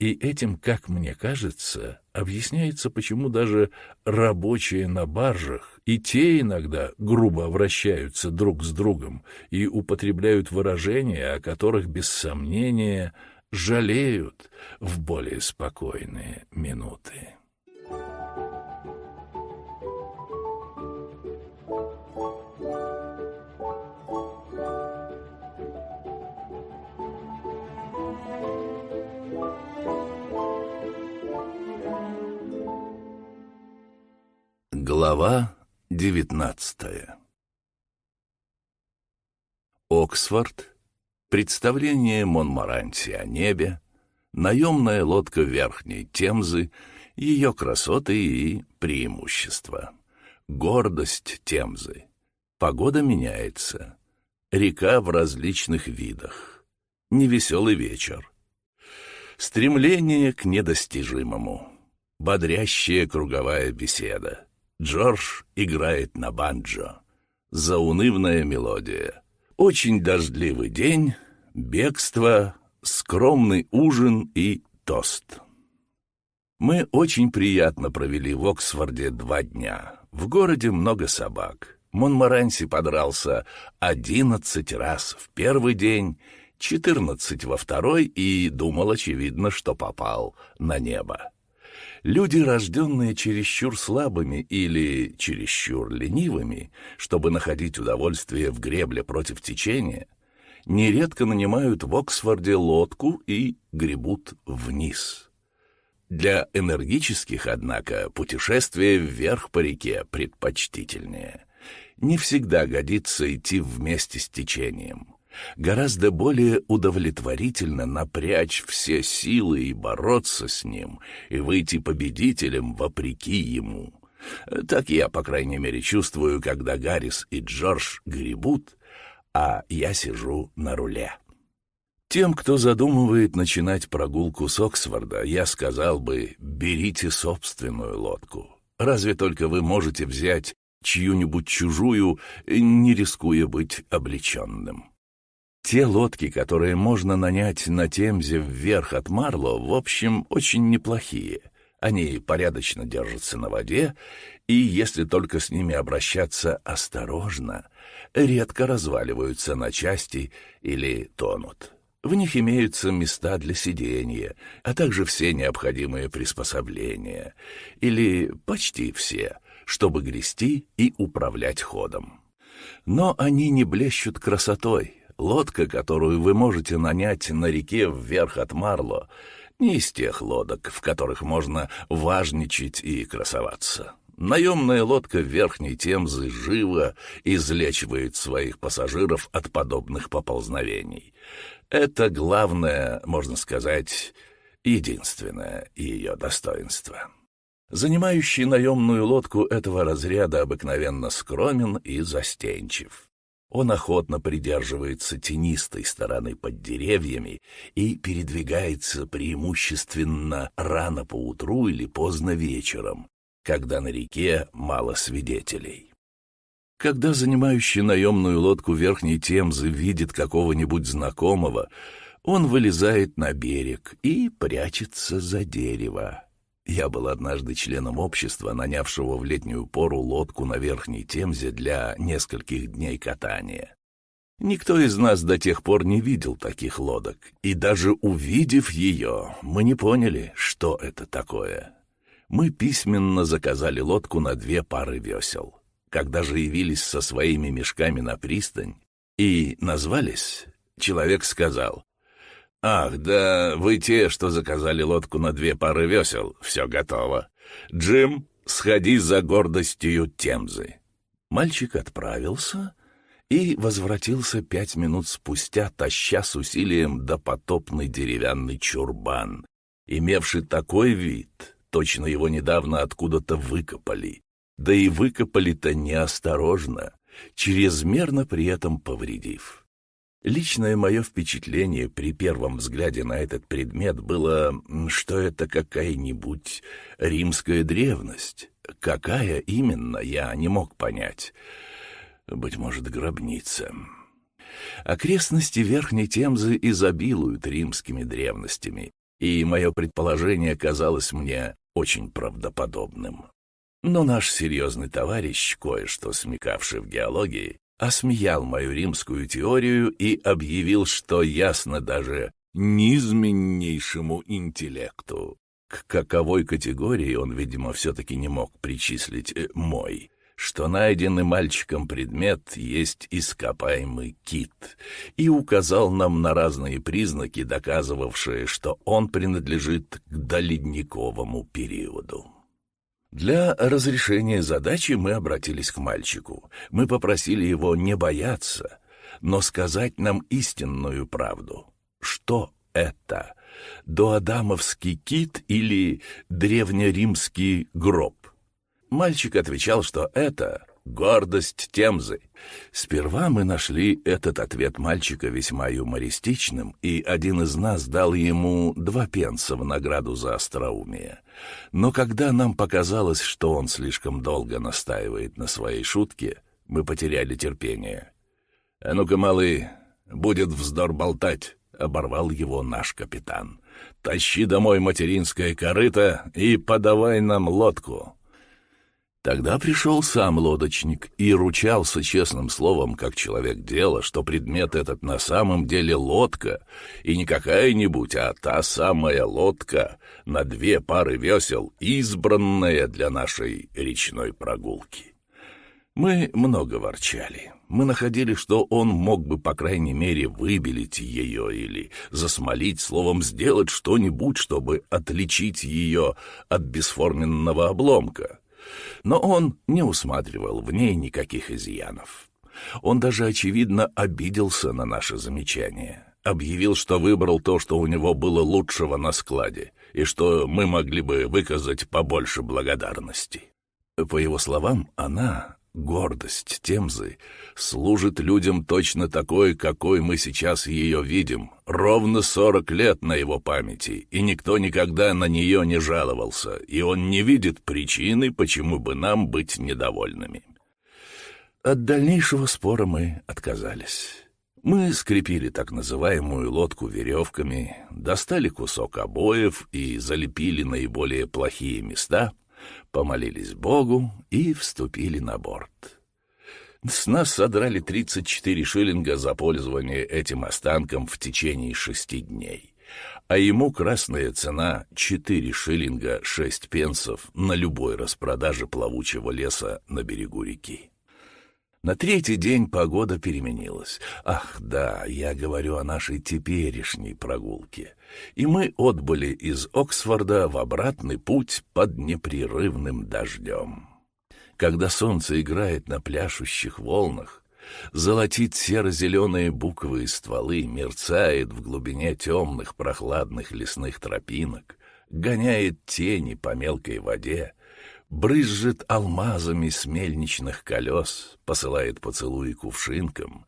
И этим, как мне кажется, объясняется, почему даже рабочие на баржах и те иногда грубо обращаются друг с другом и употребляют выражения, о которых, без сомнения, жалеют в более спокойные минуты. Глава девятнадцатая Оксфорд представление Монмаранси о небе, наемная лодка Верхней Темзы, ее красоты и преимущества, гордость Темзы. Погода меняется, река в различных видах, невеселый вечер, стремление к недостижимому, бодрящая круговая беседа. Джордж играет на банджо, заунывная мелодия — очень дождливый день, бегство, скромный ужин и тост. Мы очень приятно провели в Оксфорде два дня. В городе много собак. Монморанси подрался одиннадцать раз в первый день, четырнадцать во второй и думал, очевидно, что попал на небо. Люди, рожденные чересчур слабыми или чересчур ленивыми, чтобы находить удовольствие в гребле против течения, нередко нанимают в Оксфорде лодку и гребут вниз. Для энергических, однако, путешествие вверх по реке предпочтительнее. Не всегда годится идти вместе с течением. Гораздо более удовлетворительно напрячь все силы и бороться с ним, и выйти победителем вопреки ему. Так я, по крайней мере, чувствую, когда Гаррис и Джордж гребут, а я сижу на руле. Тем, кто задумывает начинать прогулку с Оксфорда, я сказал бы, берите собственную лодку. Разве только вы можете взять чью-нибудь чужую, не рискуя быть облеченным. Те лодки, которые можно нанять на Темзе вверх от Марло, в общем, очень неплохие. Они порядочно держатся на воде, и если только с ними обращаться осторожно, редко разваливаются на части или тонут. В них имеются места для сидения, а также все необходимые приспособления, или почти все, чтобы грести и управлять ходом. Но они не блещут красотой, Лодка, которую вы можете нанять на реке вверх от Марло, не из тех лодок, в которых можно важничать и красоваться. Наемная лодка Верхней Темзы живо излечивает своих пассажиров от подобных поползновений. Это главное, можно сказать, единственное ее достоинство. Занимающий наемную лодку этого разряда обыкновенно скромен и застенчив. Он охотно придерживается тенистой стороны под деревьями и передвигается преимущественно рано поутру или поздно вечером, когда на реке мало свидетелей. Когда занимающий наемную лодку Верхней Темзы видит какого-нибудь знакомого, он вылезает на берег и прячется за дерево. Я был однажды членом общества, нанявшего в летнюю пору лодку на Верхней Темзе для нескольких дней катания. Никто из нас до тех пор не видел таких лодок, и даже увидев ее, мы не поняли, что это такое. Мы письменно заказали лодку на две пары весел. Когда же явились со своими мешками на пристань и назвались, человек сказал, «Ах, да вы те, что заказали лодку на две пары весел. Все готово. Джим, сходи за гордостью Темзы». Мальчик отправился и возвратился пять минут спустя, таща с усилием допотопный деревянный чурбан, имевший такой вид, точно его недавно откуда-то выкопали. Да и выкопали-то неосторожно, чрезмерно при этом повредив. Личное мое впечатление при первом взгляде на этот предмет было, что это какая-нибудь римская древность. Какая именно, я не мог понять. Быть может, гробница. Окрестности Верхней Темзы изобилуют римскими древностями, и мое предположение казалось мне очень правдоподобным. Но наш серьезный товарищ, кое-что смекавший в геологии, осмеял мою римскую теорию и объявил, что ясно даже низменнейшему интеллекту. К каковой категории он, видимо, все-таки не мог причислить э, мой, что найденный мальчиком предмет есть ископаемый кит, и указал нам на разные признаки, доказывавшие, что он принадлежит к доледниковому периоду. Для разрешения задачи мы обратились к мальчику. Мы попросили его не бояться, но сказать нам истинную правду. Что это? Доадамовский кит или древнеримский гроб? Мальчик отвечал, что это гордость Темзы. Сперва мы нашли этот ответ мальчика весьма юмористичным, и один из нас дал ему два пенса в награду за остроумие. Но когда нам показалось, что он слишком долго настаивает на своей шутке, мы потеряли терпение. «А ну-ка, малый, будет вздор болтать», — оборвал его наш капитан. «Тащи домой материнское корыто и подавай нам лодку». Тогда пришел сам лодочник и ручался честным словом, как человек дела, что предмет этот на самом деле лодка, и не какая-нибудь, а та самая лодка на две пары весел, избранная для нашей речной прогулки. Мы много ворчали. Мы находили, что он мог бы, по крайней мере, выбелить ее или засмолить, словом, сделать что-нибудь, чтобы отличить ее от бесформенного обломка. Но он не усматривал в ней никаких изъянов. Он даже, очевидно, обиделся на наше замечание. Объявил, что выбрал то, что у него было лучшего на складе, и что мы могли бы выказать побольше благодарности. По его словам, она, гордость Темзы, служит людям точно такой, какой мы сейчас ее видим, ровно сорок лет на его памяти, и никто никогда на нее не жаловался, и он не видит причины, почему бы нам быть недовольными. От дальнейшего спора мы отказались. Мы скрепили так называемую лодку веревками, достали кусок обоев и залепили наиболее плохие места, помолились Богу и вступили на борт. С нас содрали 34 шиллинга за пользование этим останком в течение шести дней, а ему красная цена 4 шиллинга 6 пенсов на любой распродаже плавучего леса на берегу реки. На третий день погода переменилась. Ах, да, я говорю о нашей теперешней прогулке. И мы отбыли из Оксфорда в обратный путь под непрерывным дождем когда солнце играет на пляшущих волнах, золотит серо-зеленые буквы и стволы, мерцает в глубине темных прохладных лесных тропинок, гоняет тени по мелкой воде, брызжет алмазами с мельничных колес, посылает поцелуи кувшинкам,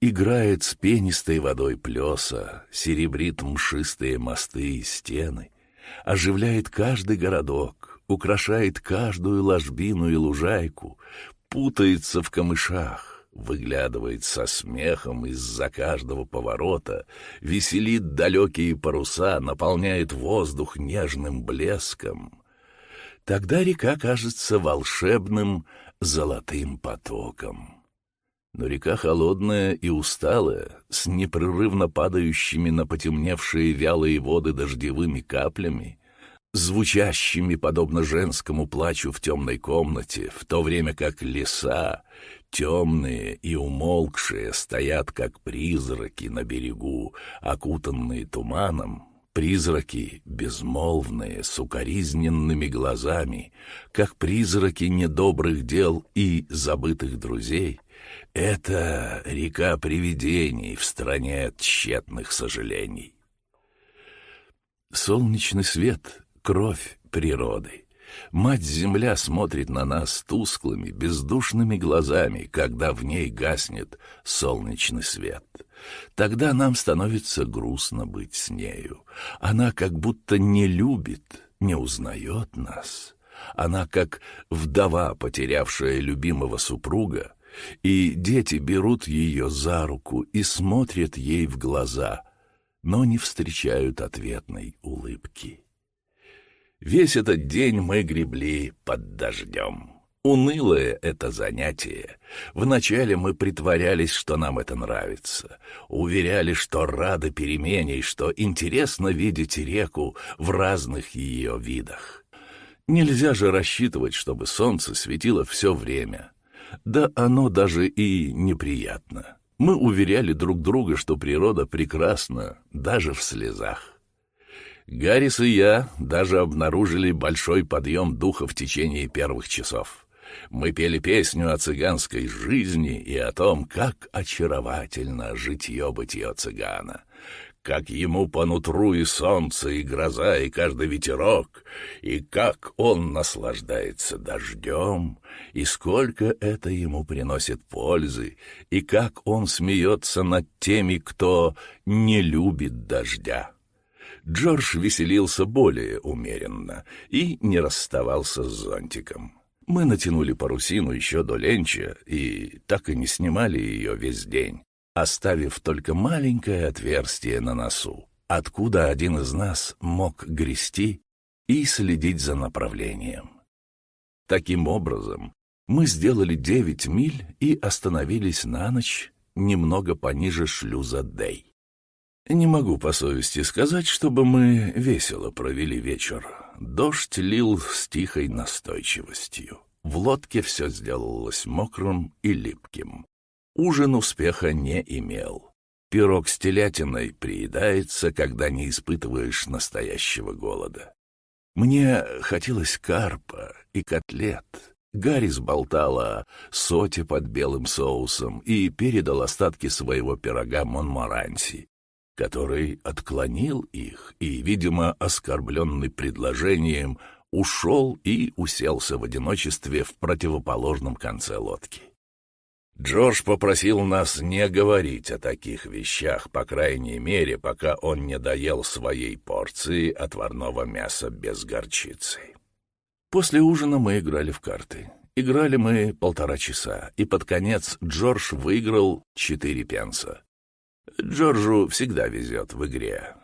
играет с пенистой водой плеса, серебрит мшистые мосты и стены, оживляет каждый городок, украшает каждую ложбину и лужайку, путается в камышах, выглядывает со смехом из-за каждого поворота, веселит далекие паруса, наполняет воздух нежным блеском. Тогда река кажется волшебным золотым потоком. Но река холодная и усталая, с непрерывно падающими на потемневшие вялые воды дождевыми каплями, звучащими подобно женскому плачу в темной комнате, в то время как леса, темные и умолкшие, стоят как призраки на берегу, окутанные туманом, призраки безмолвные, с укоризненными глазами, как призраки недобрых дел и забытых друзей. Это река привидений в стране тщетных сожалений. Солнечный свет кровь природы. Мать-Земля смотрит на нас тусклыми, бездушными глазами, когда в ней гаснет солнечный свет. Тогда нам становится грустно быть с нею. Она как будто не любит, не узнает нас. Она как вдова, потерявшая любимого супруга, и дети берут ее за руку и смотрят ей в глаза, но не встречают ответной улыбки. Весь этот день мы гребли под дождем. Унылое это занятие. Вначале мы притворялись, что нам это нравится. Уверяли, что рады перемене и что интересно видеть реку в разных ее видах. Нельзя же рассчитывать, чтобы солнце светило все время. Да оно даже и неприятно. Мы уверяли друг друга, что природа прекрасна даже в слезах. Гаррис и я даже обнаружили большой подъем духа в течение первых часов. Мы пели песню о цыганской жизни и о том, как очаровательно житье-бытие цыгана, как ему по нутру и солнце, и гроза, и каждый ветерок, и как он наслаждается дождем, и сколько это ему приносит пользы, и как он смеется над теми, кто не любит дождя. Джордж веселился более умеренно и не расставался с зонтиком. Мы натянули парусину еще до ленча и так и не снимали ее весь день, оставив только маленькое отверстие на носу, откуда один из нас мог грести и следить за направлением. Таким образом, мы сделали девять миль и остановились на ночь немного пониже шлюза Дей. Не могу по совести сказать, чтобы мы весело провели вечер. Дождь лил с тихой настойчивостью. В лодке все сделалось мокрым и липким. Ужин успеха не имел. Пирог с телятиной приедается, когда не испытываешь настоящего голода. Мне хотелось карпа и котлет. Гарри сболтала соте под белым соусом и передал остатки своего пирога Монмаранси, который отклонил их и, видимо, оскорбленный предложением, ушел и уселся в одиночестве в противоположном конце лодки. Джордж попросил нас не говорить о таких вещах, по крайней мере, пока он не доел своей порции отварного мяса без горчицы. После ужина мы играли в карты. Играли мы полтора часа, и под конец Джордж выиграл четыре пенса. Джорджу всегда везет в игре.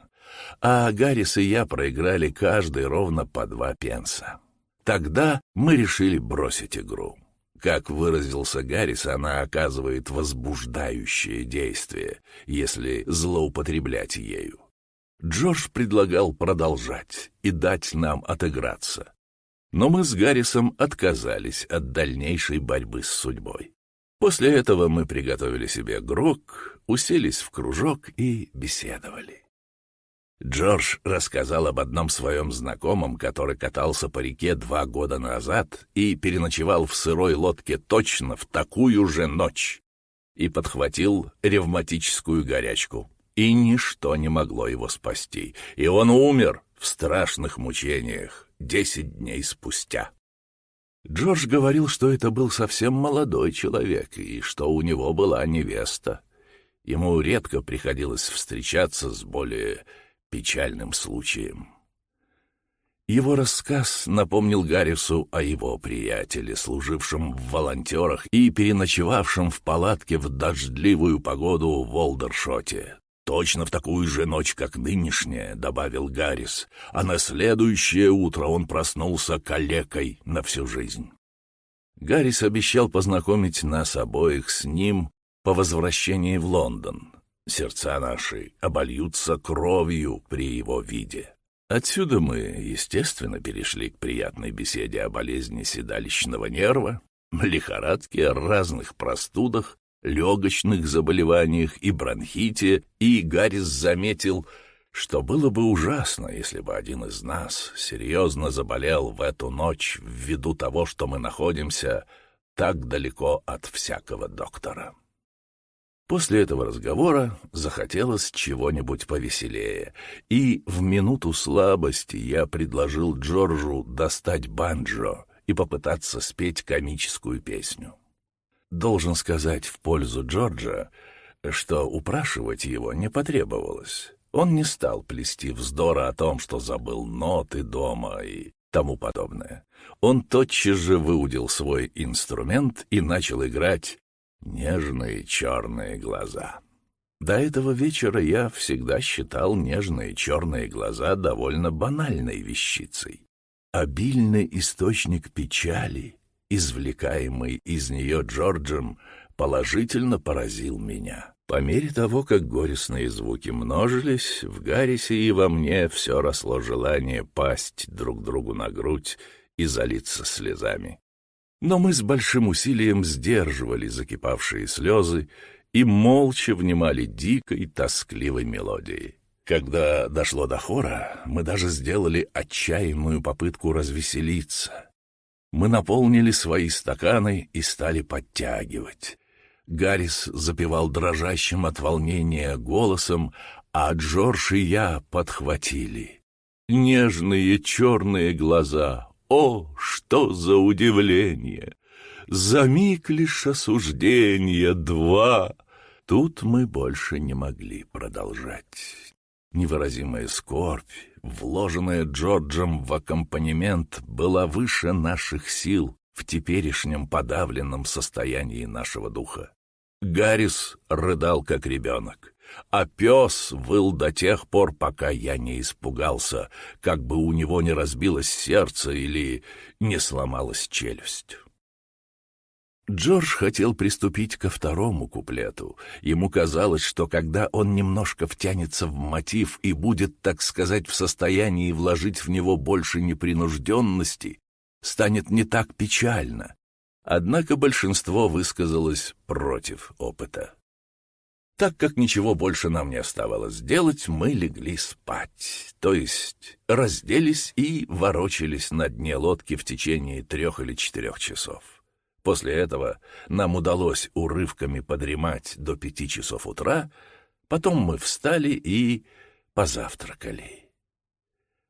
А Гаррис и я проиграли каждый ровно по два пенса. Тогда мы решили бросить игру. Как выразился Гаррис, она оказывает возбуждающее действие, если злоупотреблять ею. Джордж предлагал продолжать и дать нам отыграться. Но мы с Гаррисом отказались от дальнейшей борьбы с судьбой. После этого мы приготовили себе грок, уселись в кружок и беседовали. Джордж рассказал об одном своем знакомом, который катался по реке два года назад и переночевал в сырой лодке точно в такую же ночь и подхватил ревматическую горячку. И ничто не могло его спасти, и он умер в страшных мучениях десять дней спустя. Джордж говорил, что это был совсем молодой человек и что у него была невеста. Ему редко приходилось встречаться с более печальным случаем. Его рассказ напомнил Гаррису о его приятеле, служившем в волонтерах и переночевавшем в палатке в дождливую погоду в Олдершоте. «Точно в такую же ночь, как нынешняя», — добавил Гаррис, а на следующее утро он проснулся калекой на всю жизнь. Гаррис обещал познакомить нас обоих с ним по возвращении в Лондон, Сердца наши обольются кровью при его виде. Отсюда мы, естественно, перешли к приятной беседе о болезни седалищного нерва, лихорадке, разных простудах, легочных заболеваниях и бронхите, и Гаррис заметил, что было бы ужасно, если бы один из нас серьезно заболел в эту ночь ввиду того, что мы находимся так далеко от всякого доктора. После этого разговора захотелось чего-нибудь повеселее, и в минуту слабости я предложил Джорджу достать банджо и попытаться спеть комическую песню. Должен сказать в пользу Джорджа, что упрашивать его не потребовалось. Он не стал плести вздора о том, что забыл ноты дома и тому подобное. Он тотчас же выудил свой инструмент и начал играть нежные черные глаза. До этого вечера я всегда считал нежные черные глаза довольно банальной вещицей. Обильный источник печали, извлекаемый из нее Джорджем, положительно поразил меня. По мере того, как горестные звуки множились, в Гаррисе и во мне все росло желание пасть друг другу на грудь и залиться слезами. Но мы с большим усилием сдерживали закипавшие слезы и молча внимали дикой, тоскливой мелодии. Когда дошло до хора, мы даже сделали отчаянную попытку развеселиться. Мы наполнили свои стаканы и стали подтягивать. Гаррис запевал дрожащим от волнения голосом, а Джордж и я подхватили. Нежные черные глаза, о, что за удивление! За миг лишь осуждение два. Тут мы больше не могли продолжать. Невыразимая скорбь, вложенная Джорджем в аккомпанемент, была выше наших сил в теперешнем подавленном состоянии нашего духа. Гаррис рыдал, как ребенок, а пес выл до тех пор, пока я не испугался, как бы у него не разбилось сердце или не сломалась челюсть. Джордж хотел приступить ко второму куплету. Ему казалось, что когда он немножко втянется в мотив и будет, так сказать, в состоянии вложить в него больше непринужденности, станет не так печально. Однако большинство высказалось против опыта. Так как ничего больше нам не оставалось делать, мы легли спать, то есть разделись и ворочались на дне лодки в течение трех или четырех часов. После этого нам удалось урывками подремать до пяти часов утра, потом мы встали и позавтракали.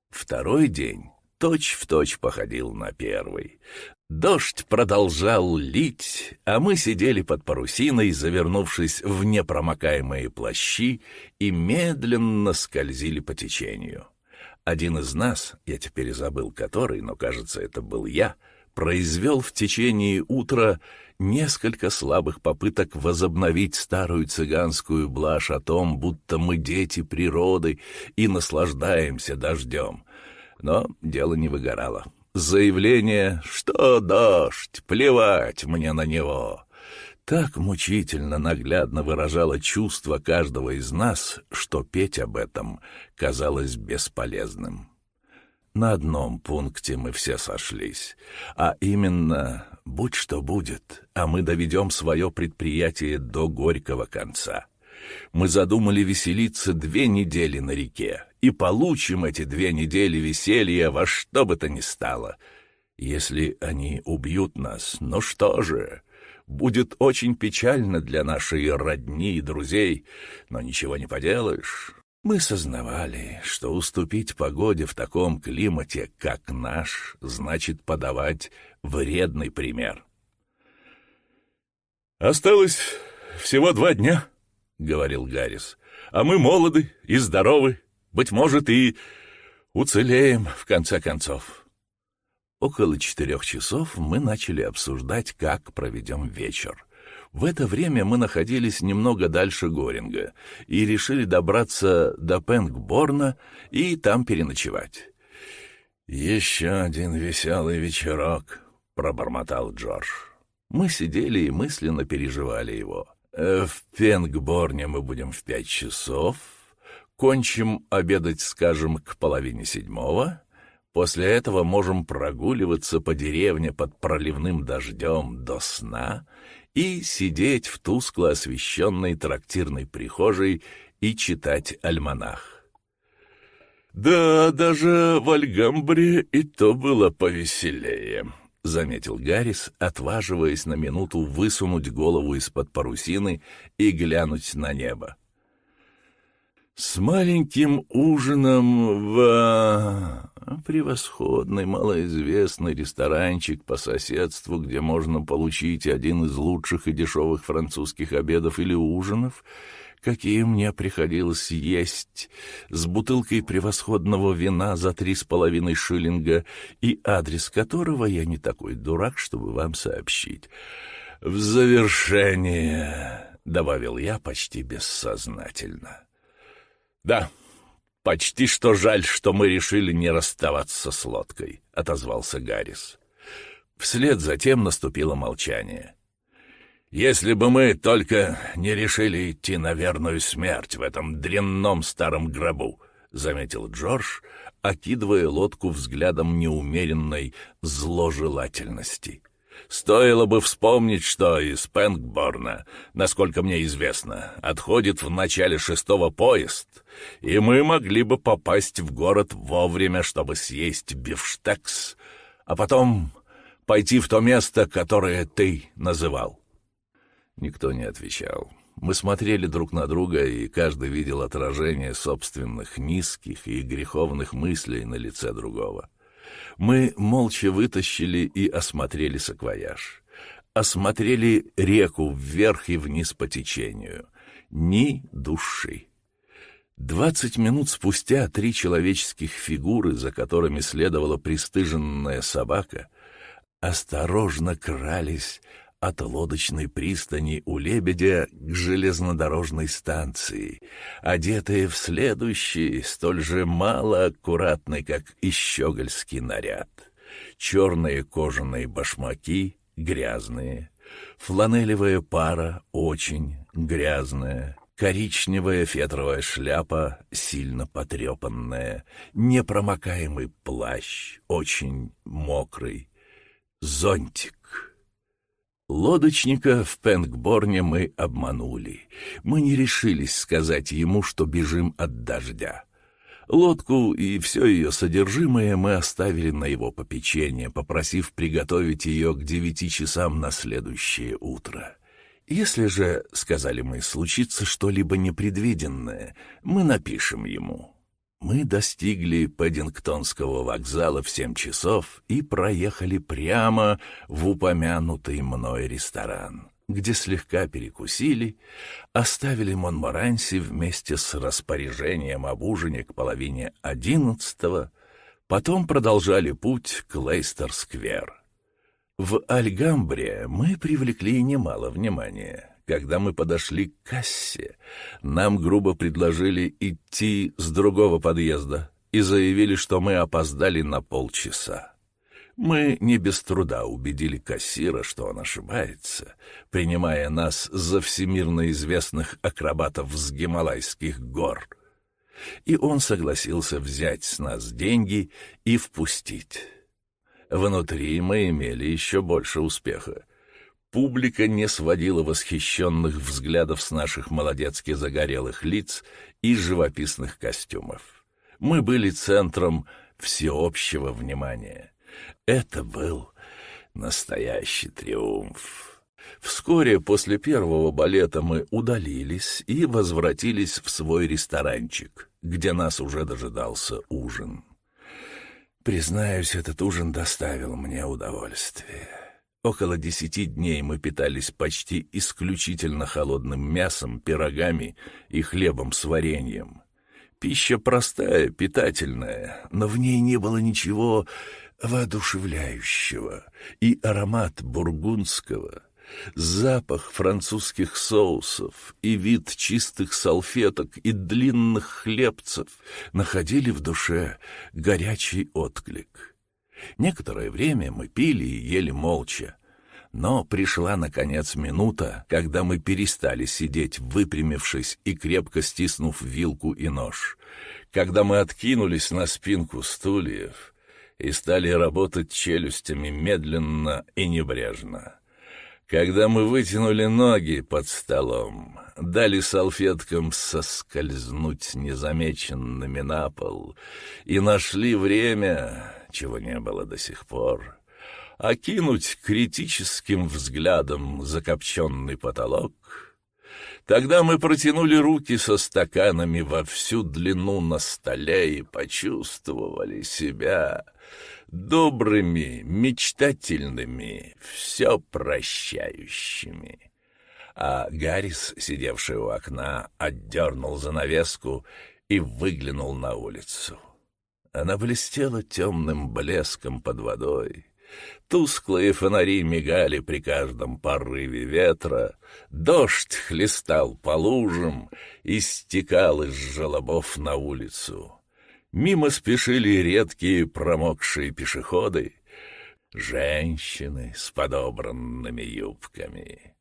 Второй день точь-в-точь точь походил на первый. Дождь продолжал лить, а мы сидели под парусиной, завернувшись в непромокаемые плащи, и медленно скользили по течению. Один из нас, я теперь забыл который, но, кажется, это был я — произвел в течение утра несколько слабых попыток возобновить старую цыганскую блажь о том, будто мы дети природы и наслаждаемся дождем. Но дело не выгорало. Заявление «Что дождь? Плевать мне на него!» так мучительно наглядно выражало чувство каждого из нас, что петь об этом казалось бесполезным. На одном пункте мы все сошлись, а именно, будь что будет, а мы доведем свое предприятие до горького конца. Мы задумали веселиться две недели на реке и получим эти две недели веселья во что бы то ни стало. Если они убьют нас, ну что же, будет очень печально для нашей родни и друзей, но ничего не поделаешь. Мы сознавали, что уступить погоде в таком климате, как наш, значит подавать вредный пример. «Осталось всего два дня», — говорил Гаррис, — «а мы молоды и здоровы, быть может, и уцелеем в конце концов». Около четырех часов мы начали обсуждать, как проведем вечер. В это время мы находились немного дальше Горинга и решили добраться до Пенгборна и там переночевать. «Еще один веселый вечерок», — пробормотал Джордж. Мы сидели и мысленно переживали его. «Э, «В Пенгборне мы будем в пять часов, кончим обедать, скажем, к половине седьмого». После этого можем прогуливаться по деревне под проливным дождем до сна и сидеть в тускло освещенной трактирной прихожей и читать альманах. «Да, даже в Альгамбре и то было повеселее», — заметил Гаррис, отваживаясь на минуту высунуть голову из-под парусины и глянуть на небо. «С маленьким ужином в...» Превосходный, малоизвестный ресторанчик по соседству, где можно получить один из лучших и дешевых французских обедов или ужинов, какие мне приходилось есть, с бутылкой превосходного вина за три с половиной шиллинга и адрес которого я не такой дурак, чтобы вам сообщить. В завершение, — добавил я почти бессознательно. — Да, — «Почти что жаль, что мы решили не расставаться с лодкой», — отозвался Гаррис. Вслед за тем наступило молчание. «Если бы мы только не решили идти на верную смерть в этом дрянном старом гробу», — заметил Джордж, окидывая лодку взглядом неумеренной зложелательности. Стоило бы вспомнить, что из Пенкборна, насколько мне известно, отходит в начале шестого поезд, и мы могли бы попасть в город вовремя, чтобы съесть бифштекс, а потом пойти в то место, которое ты называл. Никто не отвечал. Мы смотрели друг на друга, и каждый видел отражение собственных низких и греховных мыслей на лице другого. Мы молча вытащили и осмотрели саквояж. Осмотрели реку вверх и вниз по течению. Ни души. Двадцать минут спустя три человеческих фигуры, за которыми следовала пристыженная собака, осторожно крались от лодочной пристани у Лебедя к железнодорожной станции, одетые в следующий, столь же мало аккуратный, как и щегольский наряд. Черные кожаные башмаки, грязные, фланелевая пара, очень грязная, коричневая фетровая шляпа, сильно потрепанная, непромокаемый плащ, очень мокрый, зонтик. Лодочника в Пенгборне мы обманули. Мы не решились сказать ему, что бежим от дождя. Лодку и все ее содержимое мы оставили на его попечение, попросив приготовить ее к девяти часам на следующее утро. Если же, — сказали мы, — случится что-либо непредвиденное, мы напишем ему. Мы достигли Паддингтонского вокзала в семь часов и проехали прямо в упомянутый мной ресторан, где слегка перекусили, оставили Монморанси вместе с распоряжением об ужине к половине одиннадцатого, потом продолжали путь к Лейстер-сквер. В Альгамбре мы привлекли немало внимания. Когда мы подошли к кассе, нам грубо предложили идти с другого подъезда и заявили, что мы опоздали на полчаса. Мы не без труда убедили кассира, что он ошибается, принимая нас за всемирно известных акробатов с Гималайских гор. И он согласился взять с нас деньги и впустить. Внутри мы имели еще больше успеха. Публика не сводила восхищенных взглядов с наших молодецки загорелых лиц и живописных костюмов. Мы были центром всеобщего внимания. Это был настоящий триумф. Вскоре после первого балета мы удалились и возвратились в свой ресторанчик, где нас уже дожидался ужин. Признаюсь, этот ужин доставил мне удовольствие. Около десяти дней мы питались почти исключительно холодным мясом, пирогами и хлебом с вареньем. Пища простая, питательная, но в ней не было ничего воодушевляющего, и аромат бургундского — Запах французских соусов и вид чистых салфеток и длинных хлебцев находили в душе горячий отклик. Некоторое время мы пили и ели молча, но пришла, наконец, минута, когда мы перестали сидеть, выпрямившись и крепко стиснув вилку и нож, когда мы откинулись на спинку стульев и стали работать челюстями медленно и небрежно. Когда мы вытянули ноги под столом, дали салфеткам соскользнуть незамеченными на пол и нашли время, чего не было до сих пор, окинуть критическим взглядом закопченный потолок, Тогда мы протянули руки со стаканами во всю длину на столе и почувствовали себя добрыми, мечтательными, все прощающими. А Гаррис, сидевший у окна, отдернул занавеску и выглянул на улицу. Она блестела темным блеском под водой. Тусклые фонари мигали при каждом порыве ветра, дождь хлестал по лужам и стекал из желобов на улицу. Мимо спешили редкие промокшие пешеходы, женщины с подобранными юбками.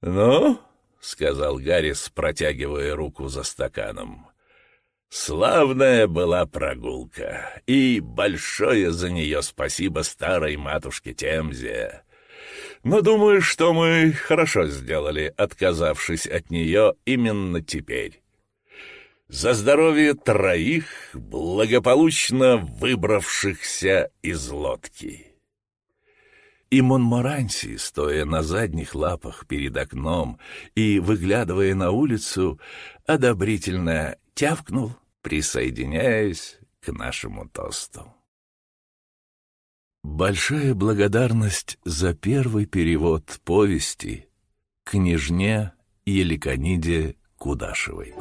«Ну?» — сказал Гаррис, протягивая руку за стаканом. «Славная была прогулка, и большое за нее спасибо старой матушке Темзе. Но думаю, что мы хорошо сделали, отказавшись от нее именно теперь» за здоровье троих, благополучно выбравшихся из лодки. И Монморанси, стоя на задних лапах перед окном и выглядывая на улицу, одобрительно тявкнул, присоединяясь к нашему тосту. Большая благодарность за первый перевод повести княжне Еликониде Кудашевой.